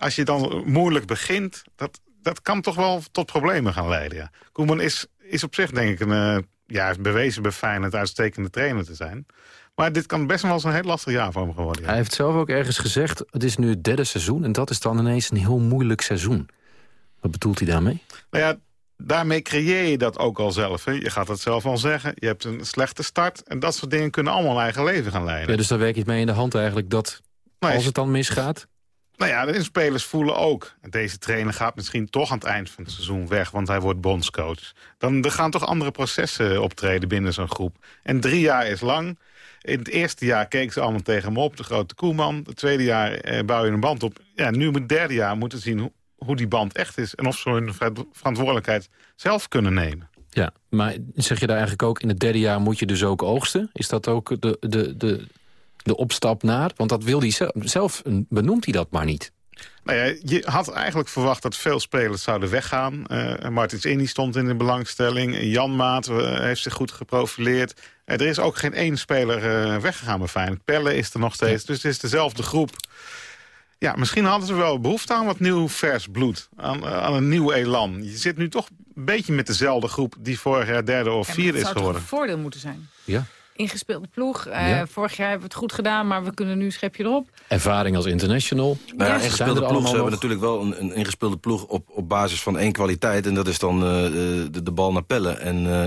als je dan moeilijk begint, dat, dat kan toch wel tot problemen gaan leiden. Ja. Koeman is, is op zich, denk ik, een, uh, ja, bewezen bij Feyenoord uitstekende trainer te zijn. Maar dit kan best wel eens een heel lastig jaar voor hem geworden. Ja. Hij heeft zelf ook ergens gezegd, het is nu het derde seizoen... en dat is dan ineens een heel moeilijk seizoen. Wat bedoelt hij daarmee? Nou ja, daarmee creëer je dat ook al zelf. Hè. Je gaat het zelf al zeggen. Je hebt een slechte start. En dat soort dingen kunnen allemaal een eigen leven gaan leiden. Ja, dus daar werk je het mee in de hand eigenlijk dat als het dan misgaat... Nou ja, de spelers voelen ook. Deze trainer gaat misschien toch aan het eind van het seizoen weg... want hij wordt bondscoach. Dan er gaan toch andere processen optreden binnen zo'n groep. En drie jaar is lang. In het eerste jaar keken ze allemaal tegen hem op, de grote Koeman. Het tweede jaar eh, bouw je een band op. Ja, nu moet het derde jaar moeten zien hoe, hoe die band echt is... en of ze hun verantwoordelijkheid zelf kunnen nemen. Ja, maar zeg je daar eigenlijk ook... in het derde jaar moet je dus ook oogsten? Is dat ook de, de, de, de opstap naar? Want dat wil hij zelf, zelf benoemt hij dat maar niet. Nou ja, je had eigenlijk verwacht dat veel spelers zouden weggaan. Uh, Martins Indy stond in de belangstelling. Jan Maat uh, heeft zich goed geprofileerd. Uh, er is ook geen één speler weggegaan bij Feyenoord. Pelle is er nog steeds, dus het is dezelfde groep. Ja, misschien hadden ze wel behoefte aan wat nieuw vers bloed. Aan, aan een nieuw elan. Je zit nu toch een beetje met dezelfde groep... die vorig jaar derde of vierde is geworden. Dat zou toch een voordeel moeten zijn? Ja ingespeelde ploeg. Uh, ja. Vorig jaar hebben we het goed gedaan, maar we kunnen nu een schepje erop. Ervaring als international. Nou ja, ja ingespeelde ploeg. Ze hebben natuurlijk wel een, een, ingespeelde ploeg op, op basis van één kwaliteit. En dat is dan uh, de, de, bal naar pellen. En uh,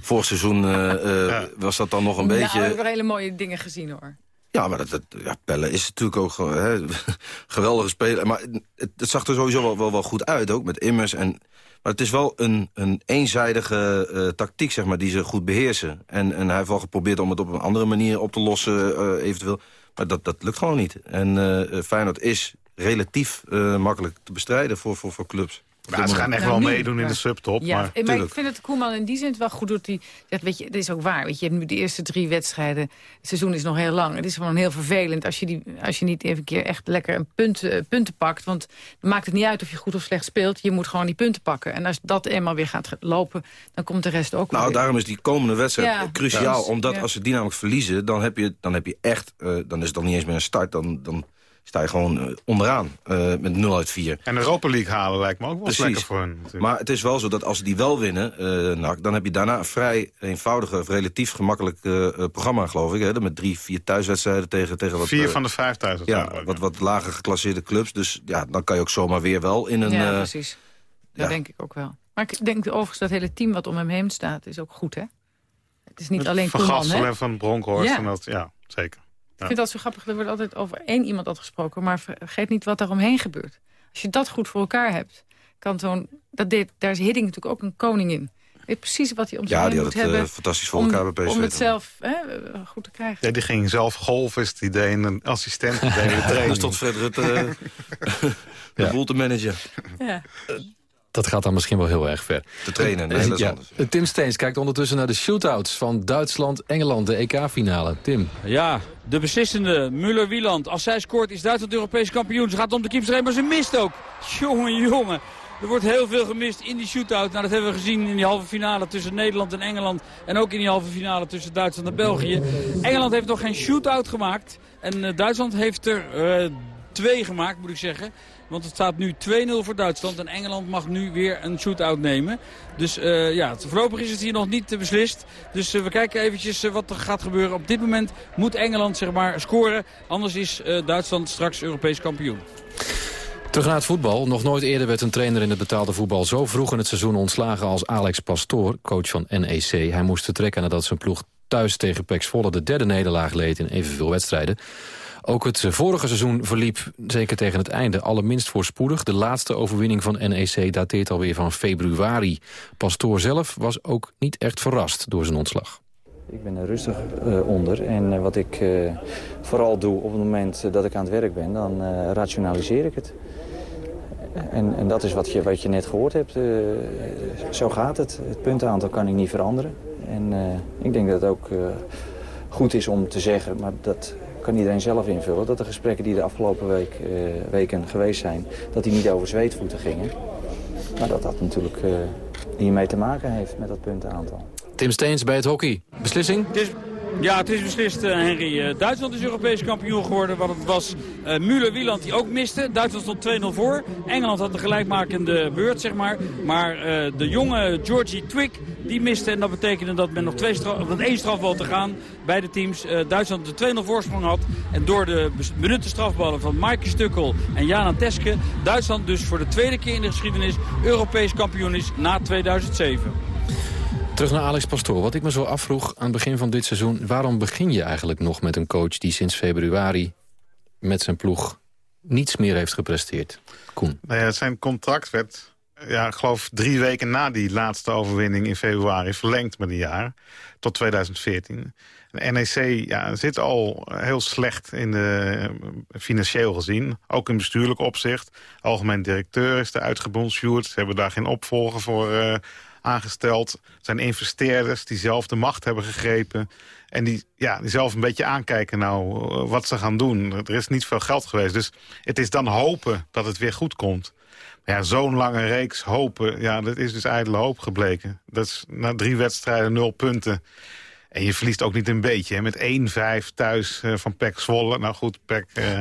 vorig seizoen ja. was dat dan nog een beetje... Nou, we hebben hele mooie dingen gezien hoor. Ja, maar dat, dat, ja, Pelle is natuurlijk ook hè, *laughs* geweldige speler. Maar het, het, zag er sowieso wel, wel, wel goed uit, ook met Immers. En, maar het is wel een, een eenzijdige uh, tactiek, zeg maar, die ze goed beheersen. En, en hij heeft wel geprobeerd om het op een andere manier op te lossen, uh, eventueel. Maar dat, dat lukt gewoon niet. En uh, Feyenoord is relatief makkelijk te bestrijden voor, voor, voor clubs. Ja, ze gaan echt wel meedoen in de subtop. Ja, maar, maar ik vind het Koeman in die zin wel goed doet. hij zegt, weet je, dat is ook waar. Weet je, je hebt nu de eerste drie wedstrijden. Het seizoen is nog heel lang. Het is gewoon heel vervelend als je, die, als je niet even een keer echt lekker een punt, uh, punten pakt. Want dan maakt het niet uit of je goed of slecht speelt. Je moet gewoon die punten pakken. En als dat eenmaal weer gaat lopen, dan komt de rest ook Nou, weer. daarom is die komende wedstrijd ja, cruciaal. Ja. Omdat als ze die namelijk verliezen, dan heb je, dan heb je echt... Uh, dan is het dan niet eens meer een start. Dan, dan sta je gewoon uh, onderaan uh, met 0 uit 4. En de Europa League halen lijkt me ook wel Precies. lekker voor hen. Natuurlijk. Maar het is wel zo dat als ze die wel winnen, uh, nou, dan heb je daarna een vrij eenvoudige, of relatief gemakkelijk programma, geloof ik. Hè, met drie, vier thuiswedstrijden tegen, tegen wat... Vier van de vijf thuis. Ja, wat, wat lager geclasseerde clubs. Dus ja, dan kan je ook zomaar weer wel in een... Ja, precies. Dat ja. denk ik ook wel. Maar ik denk overigens dat hele team wat om hem heen staat, is ook goed, hè? Het is niet met alleen Van Koeman, Gastel en Van Bronkhorst. Ja. En dat, ja, zeker. Ik vind dat zo grappig. Er wordt altijd over één iemand gesproken. Maar vergeet niet wat daaromheen gebeurt. Als je dat goed voor elkaar hebt. Kan zo'n, dat deed, daar is Hidding natuurlijk ook een koning in. Weet precies wat hij om zich Ja, heen die moet had het hebben. uh, fantastisch voor om, elkaar bij PSV. Om het zelf hè, goed te krijgen. Ja, die ging zelf golven, is het idee. En een assistent deed de *laughs* training. Dus tot Fred Rutte uh, de boel te managen. Ja. Dat gaat dan misschien wel heel erg ver. Te trainen, nee, dat is ja. anders. Tim Steens kijkt ondertussen naar de shootouts van Duitsland-Engeland, de EK-finale. Tim. Ja, de beslissende Müller-Wieland. Als zij scoort is Duitsland Europees kampioen. Ze gaat om de keeper heen, maar ze mist ook. Jongen, jongen. Er wordt heel veel gemist in die shootout. Nou, dat hebben we gezien in die halve finale tussen Nederland en Engeland. En ook in die halve finale tussen Duitsland en België. Engeland heeft nog geen shootout gemaakt. En uh, Duitsland heeft er uh, twee gemaakt, moet ik zeggen. Want het staat nu 2-0 voor Duitsland. En Engeland mag nu weer een shootout nemen. Dus uh, ja, voorlopig is het hier nog niet uh, beslist. Dus uh, we kijken eventjes wat er gaat gebeuren. Op dit moment moet Engeland zeg maar scoren. Anders is Duitsland straks Europees kampioen. Terug naar het voetbal. Nog nooit eerder werd een trainer in het betaalde voetbal zo vroeg in het seizoen ontslagen als Alex Pastoor, coach van NEC. Hij moest vertrekken nadat zijn ploeg thuis tegen Pex Volle de derde nederlaag leed in evenveel wedstrijden. Ook het vorige seizoen verliep, zeker tegen het einde, allerminst voorspoedig. De laatste overwinning van NEC dateert alweer van februari. Pastoor zelf was ook niet echt verrast door zijn ontslag. Ik ben er rustig uh, onder en uh, wat ik uh, vooral doe op het moment dat ik aan het werk ben, dan rationaliseer ik het. En, en, dat is wat je, wat je net gehoord hebt. zo gaat het. Het puntenaantal kan ik niet veranderen. En ik denk dat het ook goed is om te zeggen, maar dat kan iedereen zelf invullen... dat de gesprekken die de afgelopen week, uh, weken geweest zijn... dat die niet over zweetvoeten gingen. Maar dat dat natuurlijk uh, hiermee te maken heeft met dat puntenaantal. Tim Steens bij het hockey. Beslissing? Het is, ja, het is beslist, uh, Henry. Uh, Duitsland is Europees kampioen geworden. Want het was uh, Müller-Wieland die ook miste. Duitsland stond 2-0 voor. Engeland had de gelijkmakende beurt, zeg maar. Maar de jonge Georgie Twig, die miste. En dat betekende dat men nog twee straf, dat één strafbal te gaan bij de teams. Duitsland de 2-0 voorsprong had. En door de benutte strafballen van Maaike Stukkel en Jana Teske... Duitsland dus voor de tweede keer in de geschiedenis Europees kampioen is na 2007. Terug naar Alex Pastoor. Wat ik me zo afvroeg aan het begin van dit seizoen... waarom begin je eigenlijk nog met een coach die sinds februari... met zijn ploeg niets meer heeft gepresteerd? Koen. Nou ja, zijn contract werd, ja, ik geloof drie weken na die laatste overwinning in februari... verlengd met een jaar, tot 2014. De NEC ja, zit al heel slecht in de, financieel gezien. Ook in bestuurlijk opzicht. Algemeen directeur is er uitgebondsjoerd. Ze hebben daar geen opvolger voor... Uh, aangesteld. Zijn investeerders die zelf de macht hebben gegrepen. En die, ja, die zelf een beetje aankijken nou wat ze gaan doen. Er is niet veel geld geweest. Dus het is dan hopen dat het weer goed komt. Maar ja, zo'n lange reeks hopen, ja, dat is dus ijdele hoop gebleken. Dat is na drie wedstrijden nul punten. En je verliest ook niet een beetje. Hè? Met 1-5 thuis uh, van Pek Zwolle. Nou goed, Pek uh,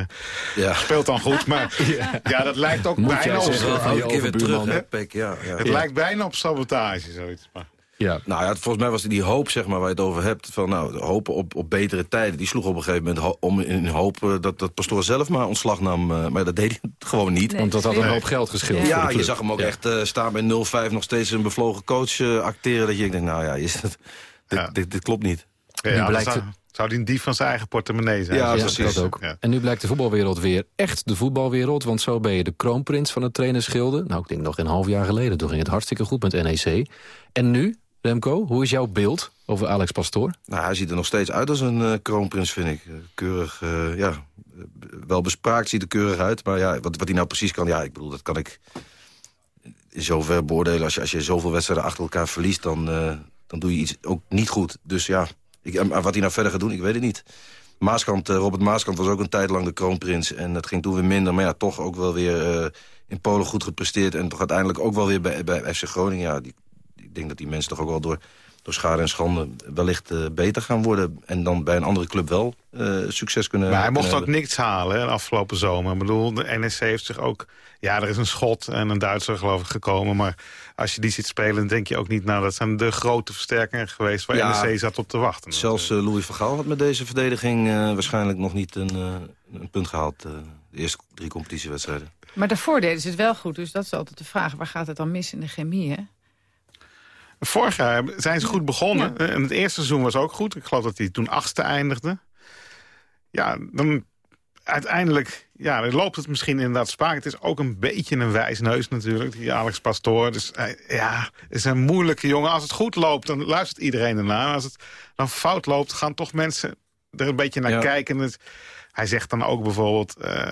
ja. speelt dan goed. Maar *laughs* ja, ja dat lijkt ook Moet bijna op... Het ja. lijkt bijna op sabotage, zoiets. Maar. Ja. Nou ja, volgens mij was die hoop zeg maar, waar je het over hebt... van nou, hopen op, op betere tijden. Die sloeg op een gegeven moment om in hoop uh, dat, dat Pastoor zelf maar ontslag nam. Uh, maar dat deed hij *laughs* gewoon niet. Nee, Want dat had een hoop geld geschild. Ja, ja je zag hem ook ja. echt uh, staan bij 0-5 nog steeds een bevlogen coach acteren. Dat je denkt, nou ja, is dat, dit, dit, dit klopt niet. Ja, nu blijkt. Zou die een dief van zijn eigen portemonnee zijn? Ja, precies. Dat ook. En nu blijkt de voetbalwereld weer echt de voetbalwereld. Want zo ben je de kroonprins van het trainerschilde. Nou, ik denk nog een half jaar geleden. Toen ging het hartstikke goed met NEC. En nu, Remco, hoe is jouw beeld over Alex Pastoor? Nou, hij ziet er nog steeds uit als een uh, kroonprins, vind ik. Keurig, uh, ja, wel bespraakt, ziet er keurig uit. Maar ja, wat, wat hij nou precies kan, ja, ik bedoel, dat kan ik in zover beoordelen. Als je, als je zoveel wedstrijden achter elkaar verliest, dan, uh, dan doe je iets ook niet goed. Dus ja, ik, wat hij nou verder gaat doen, ik weet het niet. Maaskant, Robert Maaskant was ook een tijd lang de kroonprins. En dat ging toen weer minder, maar ja, toch ook wel weer in Polen goed gepresteerd. En toch uiteindelijk ook wel weer bij, bij FC Groningen. Ja, die, ik denk dat die mensen toch ook wel door door schade en schande wellicht uh, beter gaan worden. En dan bij een andere club wel uh, succes kunnen Maar hij mocht hebben. ook niks halen hè, de afgelopen zomer. Ik bedoel, de NSC heeft zich ook... Ja, er is een schot en een Duitser geloof ik gekomen. Maar als je die ziet spelen, denk je ook niet... nou, dat zijn de grote versterkingen geweest waar ja, NSC zat op te wachten. Zelfs uh, Louis van Gaal had met deze verdediging waarschijnlijk nog niet een, een punt gehaald. de eerste drie competitiewedstrijden. Maar daarvoor deden ze het wel goed. Dus dat is altijd de vraag. Waar gaat het dan mis in de chemie, hè? Vorig jaar zijn ze goed begonnen. Ja. En het eerste seizoen was ook goed. Ik geloof dat hij toen achtste eindigde. Ja, dan uiteindelijk ja, dan loopt het misschien inderdaad spaak. Het is ook een beetje een wijsneus natuurlijk, die Alex Pastoor. Dus ja, het is een moeilijke jongen. Als het goed loopt, dan luistert iedereen ernaar. Als het dan fout loopt, gaan toch mensen er een beetje naar ja. kijken. Het, hij zegt dan ook bijvoorbeeld... Uh,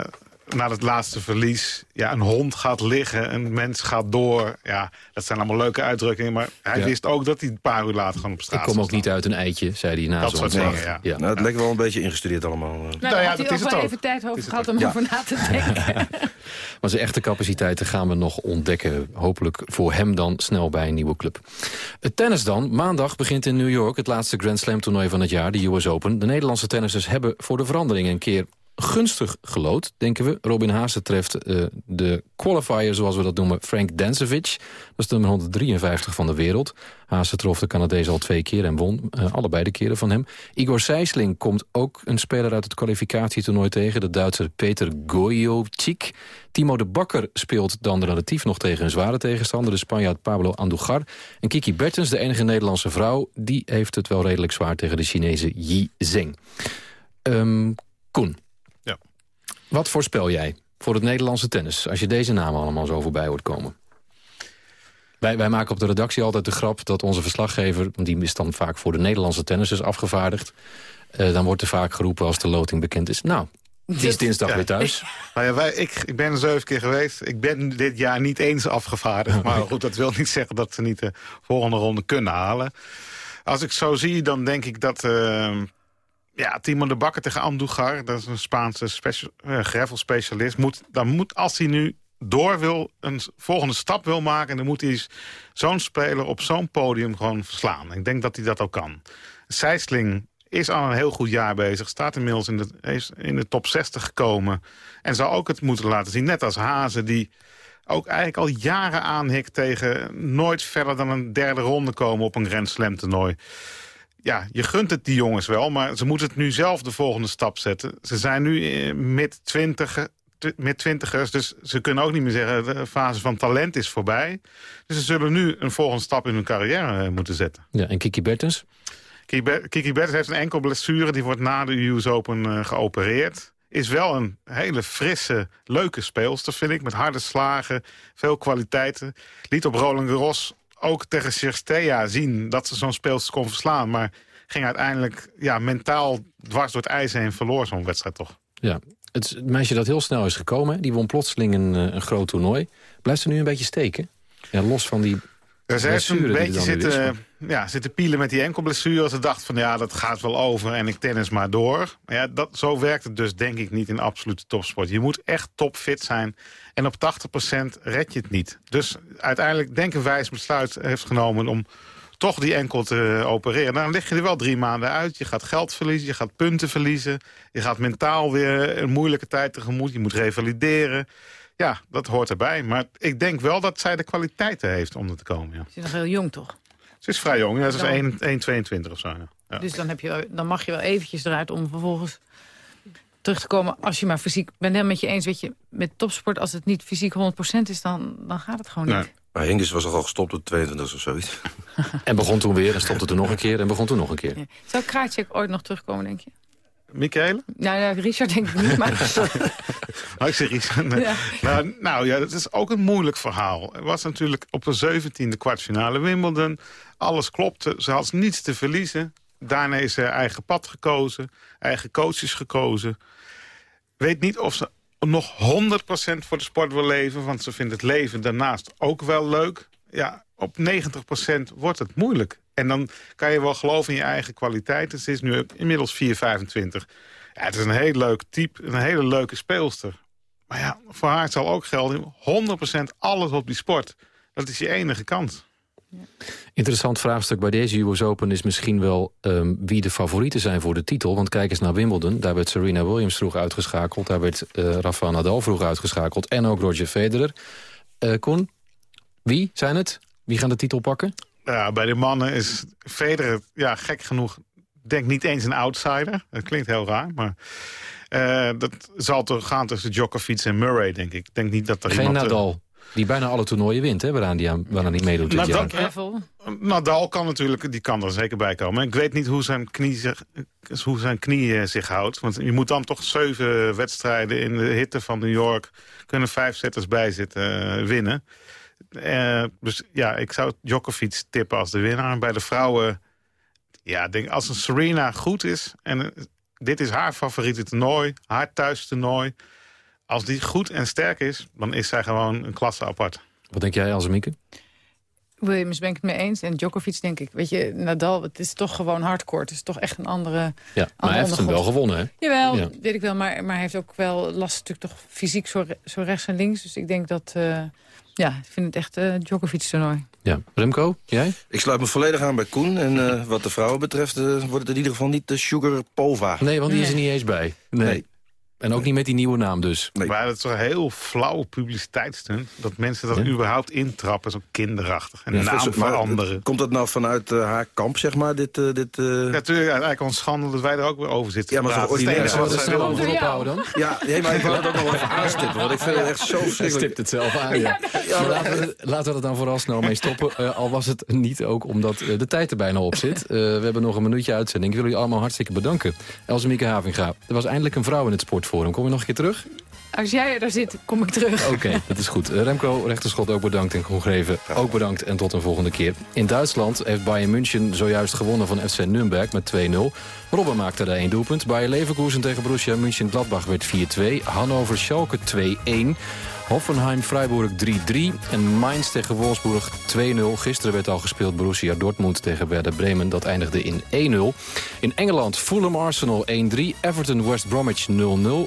na het laatste verlies, ja, een hond gaat liggen, een mens gaat door. Ja, dat zijn allemaal leuke uitdrukkingen, maar hij ja. wist ook dat hij een paar uur later gewoon op straat Ik kom ook niet uit een eitje, zei hij na zo'n soort dingen, ja. ja. Nou, het lijkt wel een beetje ingestudeerd allemaal. Nou, nou ja, dat is het ook. even tijd over gehad om over na te denken. *laughs* maar zijn echte capaciteiten gaan we nog ontdekken. Hopelijk voor hem dan snel bij een nieuwe club. Het tennis dan. Maandag begint in New York het laatste Grand Slam toernooi van het jaar, de US Open. De Nederlandse tennissers hebben voor de verandering een keer gunstig gelood, denken we. Robin Haase treft uh, de qualifier, zoals we dat noemen, Frank Dancevic. Dat is de nummer 153 van de wereld. Haase trof de Canadees al twee keer en won uh, allebei de keren van hem. Igor Sijsling komt ook een speler uit het kwalificatietoernooi tegen. De Duitser Peter Gojovcik. Timo de Bakker speelt dan relatief nog tegen een zware tegenstander. De Spanjaard Pablo Andujar. En Kiki Bertens, de enige Nederlandse vrouw... die heeft het wel redelijk zwaar tegen de Chinese Yi Zheng. Um, Koen. Wat voorspel jij voor het Nederlandse tennis... als je deze namen allemaal zo voorbij hoort komen? Wij, wij maken op de redactie altijd de grap dat onze verslaggever... die is dan vaak voor de Nederlandse tennissers afgevaardigd... Uh, dan wordt er vaak geroepen als de loting bekend is... nou, die is dinsdag ja. weer thuis. *laughs* Nou ja, wij, ik, ik ben er zeven keer geweest. Ik ben dit jaar niet eens afgevaardigd. *laughs* Maar goed, dat wil niet zeggen dat ze niet de volgende ronde kunnen halen. Als ik zo zie, dan denk ik dat... Uh, ja, Timo de Bakker tegen Andujar, dat is een Spaanse uh, gravel-specialist. Moet, dan moet, als hij nu door wil, een volgende stap wil maken... dan moet hij zo'n speler op zo'n podium gewoon verslaan. Ik denk dat hij dat ook kan. Sijsling is al een heel goed jaar bezig. Staat inmiddels in de, in de top 60 gekomen. En zal ook het moeten laten zien. Net als Hazen, die ook eigenlijk al jaren aanhikt tegen... nooit verder dan een derde ronde komen op een Grand Slam toernooi ja, je gunt het die jongens wel, maar ze moeten het nu zelf de volgende stap zetten. Ze zijn nu mid twintig, mid twintigers, dus ze kunnen ook niet meer zeggen... de fase van talent is voorbij. Dus ze zullen nu een volgende stap in hun carrière moeten zetten. Ja, en Kiki Bertens? Kiki Bertens heeft een enkel blessure, die wordt na de US Open uh, geopereerd. Is wel een hele frisse, leuke speelster, vind ik. Met harde slagen, veel kwaliteiten. Liet op Roland Garros ook tegen Cirstea zien dat ze zo'n speelster kon verslaan. Maar ging uiteindelijk ja, mentaal dwars door het ijs heen verloor zo'n wedstrijd toch. Ja, het meisje dat heel snel is gekomen, die won plotseling een, een groot toernooi. Blijft ze nu een beetje steken? Ja, los van die ja, ze heeft een beetje zitten, ja, zitten pielen met die enkelblessure. Ze dacht van ja, dat gaat wel over en ik tennis maar door. Maar ja, dat, zo werkt het dus denk ik niet in absolute topsport. Je moet echt topfit zijn. En op 80% red je het niet. Dus uiteindelijk denk ik wijs besluit heeft genomen om toch die enkel te opereren. Dan lig je er wel drie maanden uit. Je gaat geld verliezen, je gaat punten verliezen. Je gaat mentaal weer een moeilijke tijd tegemoet. Je moet revalideren. Ja, dat hoort erbij. Maar ik denk wel dat zij de kwaliteiten heeft om er te komen. Ja. Ze is nog heel jong, toch? Ze is vrij jong. Ja, ze is 1,22 of zo. Ja. Ja. Dus dan, heb je, dan mag je wel eventjes eruit om vervolgens terug te komen als je maar fysiek... Ik ben het met je eens, weet je, met topsport... als het niet fysiek 100% is, dan, dan gaat het gewoon nee. niet. Maar Hingis was al gestopt op 22 of zoiets. *laughs* En begon toen weer en stopte toen nog een keer en begon toen nog een keer. Ja. Zou Krajcek ooit nog terugkomen, denk je? Michele? Nou, ja, Richard denk ik niet, maar... *laughs* Oh, ik zeg Richard. nee. Ja. Nou, nou ja, dat is ook een moeilijk verhaal. Het was natuurlijk op de 17e kwartfinale Wimbledon. Alles klopte, ze had niets te verliezen. Daarna is ze eigen pad gekozen, eigen coaches gekozen. Weet niet of ze nog 100% voor de sport wil leven... want ze vindt het leven daarnaast ook wel leuk. Ja, op 90% wordt het moeilijk. En dan kan je wel geloven in je eigen kwaliteiten. Ze is nu inmiddels 4,25. Ja, het is een heel leuk type, een hele leuke speelster. Maar ja, voor haar zal ook gelden 100% alles op die sport. Dat is je enige kans. Interessant vraagstuk bij deze US Open is misschien wel ehm, wie de favorieten zijn voor de titel. Want kijk eens naar Wimbledon. Daar werd Serena Williams vroeg uitgeschakeld. Daar werd eh Rafael Nadal vroeg uitgeschakeld. En ook Roger Federer. Eh Koen, wie zijn het? Wie gaan de titel pakken? Ja, bij de mannen is Federer, ja, gek genoeg, denk niet eens een outsider. Dat klinkt heel raar, maar eh, dat zal toch gaan tussen Djokovic en Murray, denk ik. Ik denk niet dat er Geen iemand... eh, Nadal. Die bijna alle toernooien wint, hè, waaraan, die aan, waaraan hij meedoet dit Nadal, jaar. Nadal kan natuurlijk, die kan er zeker bij komen. Ik weet niet hoe zijn knie zich, hoe zijn knie eh, zich houdt. Want je moet dan toch zeven wedstrijden in de hitte van New York... kunnen vijf zetters bij zitten winnen. Eh, dus ja, ik zou Djokovic tippen als de winnaar. Bij de vrouwen, ja, denk, als een Serena goed is... en eh, dit is haar favoriete toernooi, haar thuistoernooi... als die goed en sterk is, dan is zij gewoon een klasse apart. Wat denk jij, Mieke? Williams ben ik het mee eens. En Djokovic denk ik, weet je, Nadal, het is toch gewoon hardcore. Het is toch echt een andere... Ja, maar andere hij heeft hem wel gewonnen, hè? Jawel, Ja. weet ik wel. Maar, maar hij heeft ook wel last natuurlijk toch fysiek zo, re- zo rechts en links. Dus ik denk dat, eh, ja, ik vind het echt eh Djokovic-toernooi. Ja. Remco, jij? Ik sluit me volledig aan bij Koen. En eh, wat de vrouwen betreft eh, wordt het in ieder geval niet de Sugar Pova. Nee, want die is er niet eens bij. Nee. Nee. En ook niet met die nieuwe naam dus. Maar dat is toch een heel flauw publiciteitsstunt. Dat mensen dat Ja. überhaupt intrappen, zo kinderachtig. En Ja, naam maar, veranderen. Komt dat nou vanuit eh, haar kamp, zeg maar? Dit, eh, dit, eh, Ja, natuurlijk, eigenlijk ons schande dat wij er ook weer over zitten. Ja, maar zo'n. Dat is het ordinaire- enige wat Wat zij is er willen. dan Voorop houden dan? Ja, nee, maar ik wil het ook nog wel even *laughs* aanstippen. Want ik vind het echt zo verschrikkelijk. stipt het zelf aan, ja. Maar laten, we, laten we er dan vooral snel mee stoppen. Al was het niet ook omdat de tijd er bijna op zit. *laughs* Eh, we hebben nog een minuutje uitzending. Ik wil jullie allemaal hartstikke bedanken. Elsemieke Havinga, er was eindelijk een vrouw in het sportforum. Kom je nog een keer terug? Als jij er daar zit, kom ik terug. Oké, *laughs* dat is goed. Remco Rechterschot ook bedankt en Congreven ook bedankt en tot een volgende keer. In Duitsland heeft Bayern München zojuist gewonnen van FC Nürnberg met 2-0. Robben maakte daar één doelpunt. Bayer Leverkusen tegen Borussia München-Gladbach werd 4-2. Hannover Schalke 2-1. Hoffenheim Freiburg 3-3 en Mainz tegen Wolfsburg 2-0. Gisteren werd al gespeeld Borussia Dortmund tegen Werder Bremen. Dat eindigde in 1-0. In Engeland Fulham Arsenal 1-3. Everton West Bromwich 0-0.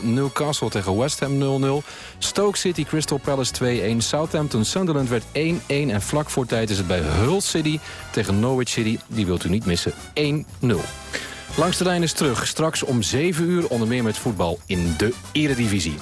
Newcastle tegen West Ham 0-0. Stoke City Crystal Palace 2-1. Southampton Sunderland werd 1-1. En vlak voor tijd is het bij Hull City tegen Norwich City. Die wilt u niet missen. 1-0. Langs de lijn is terug. Straks om 7 uur onder meer met voetbal in de Eredivisie.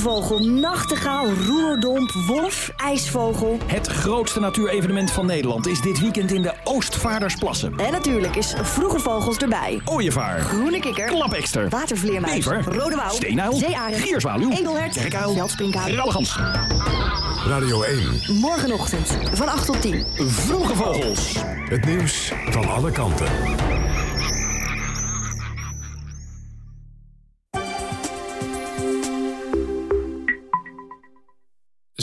Kraanvogel, nachtegaal, roerdomp, wolf, ijsvogel. Het grootste natuurevenement van Nederland is dit weekend in de Oostvaardersplassen. En natuurlijk is Vroege Vogels erbij. Ooievaar, Groene kikker, klapekster, watervleermuis, bever, rode pauw, steenuil, zeearend, gierzwaluw, edelhert, kerkuil, veldspringkaan. rallegans. Radio 1. Morgenochtend van 8 tot 10. Vroege Vogels. Het nieuws van alle kanten.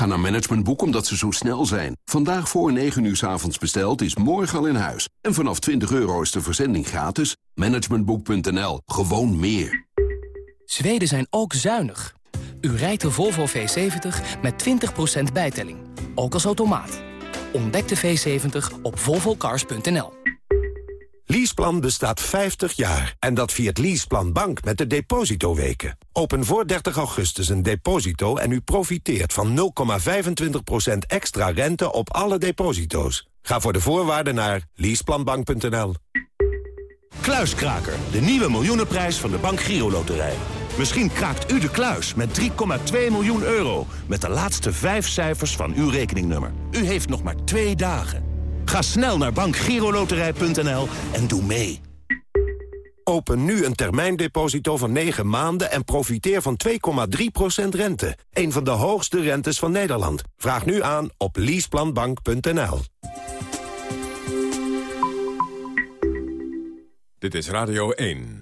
ga naar Managementboek omdat ze zo snel zijn. Vandaag voor 9 uur 's avonds besteld is morgen al in huis. En vanaf 20 euro is de verzending gratis. Managementboek.nl. Gewoon meer. Zweden zijn ook zuinig. U rijdt de Volvo V70 met 20% bijtelling. Ook als automaat. Ontdek de V70 op volvocars.nl. Leaseplan bestaat 50 jaar en dat viert Leaseplan Bank met de depositoweken. Open voor 30 augustus een deposito en u profiteert van 0,25% extra rente op alle deposito's. Ga voor de voorwaarden naar leaseplanbank.nl. Kluiskraker, de nieuwe miljoenenprijs van de Bank Giro Loterij. Misschien kraakt u de kluis met 3,2 miljoen euro... met de laatste vijf cijfers van uw rekeningnummer. U heeft nog maar twee dagen. Ga snel naar bankgiroloterij.nl en doe mee. Open nu een termijndeposito van 9 maanden en profiteer van 2,3% rente. Een van de hoogste rentes van Nederland. Vraag nu aan op leaseplanbank.nl. Dit is Radio 1.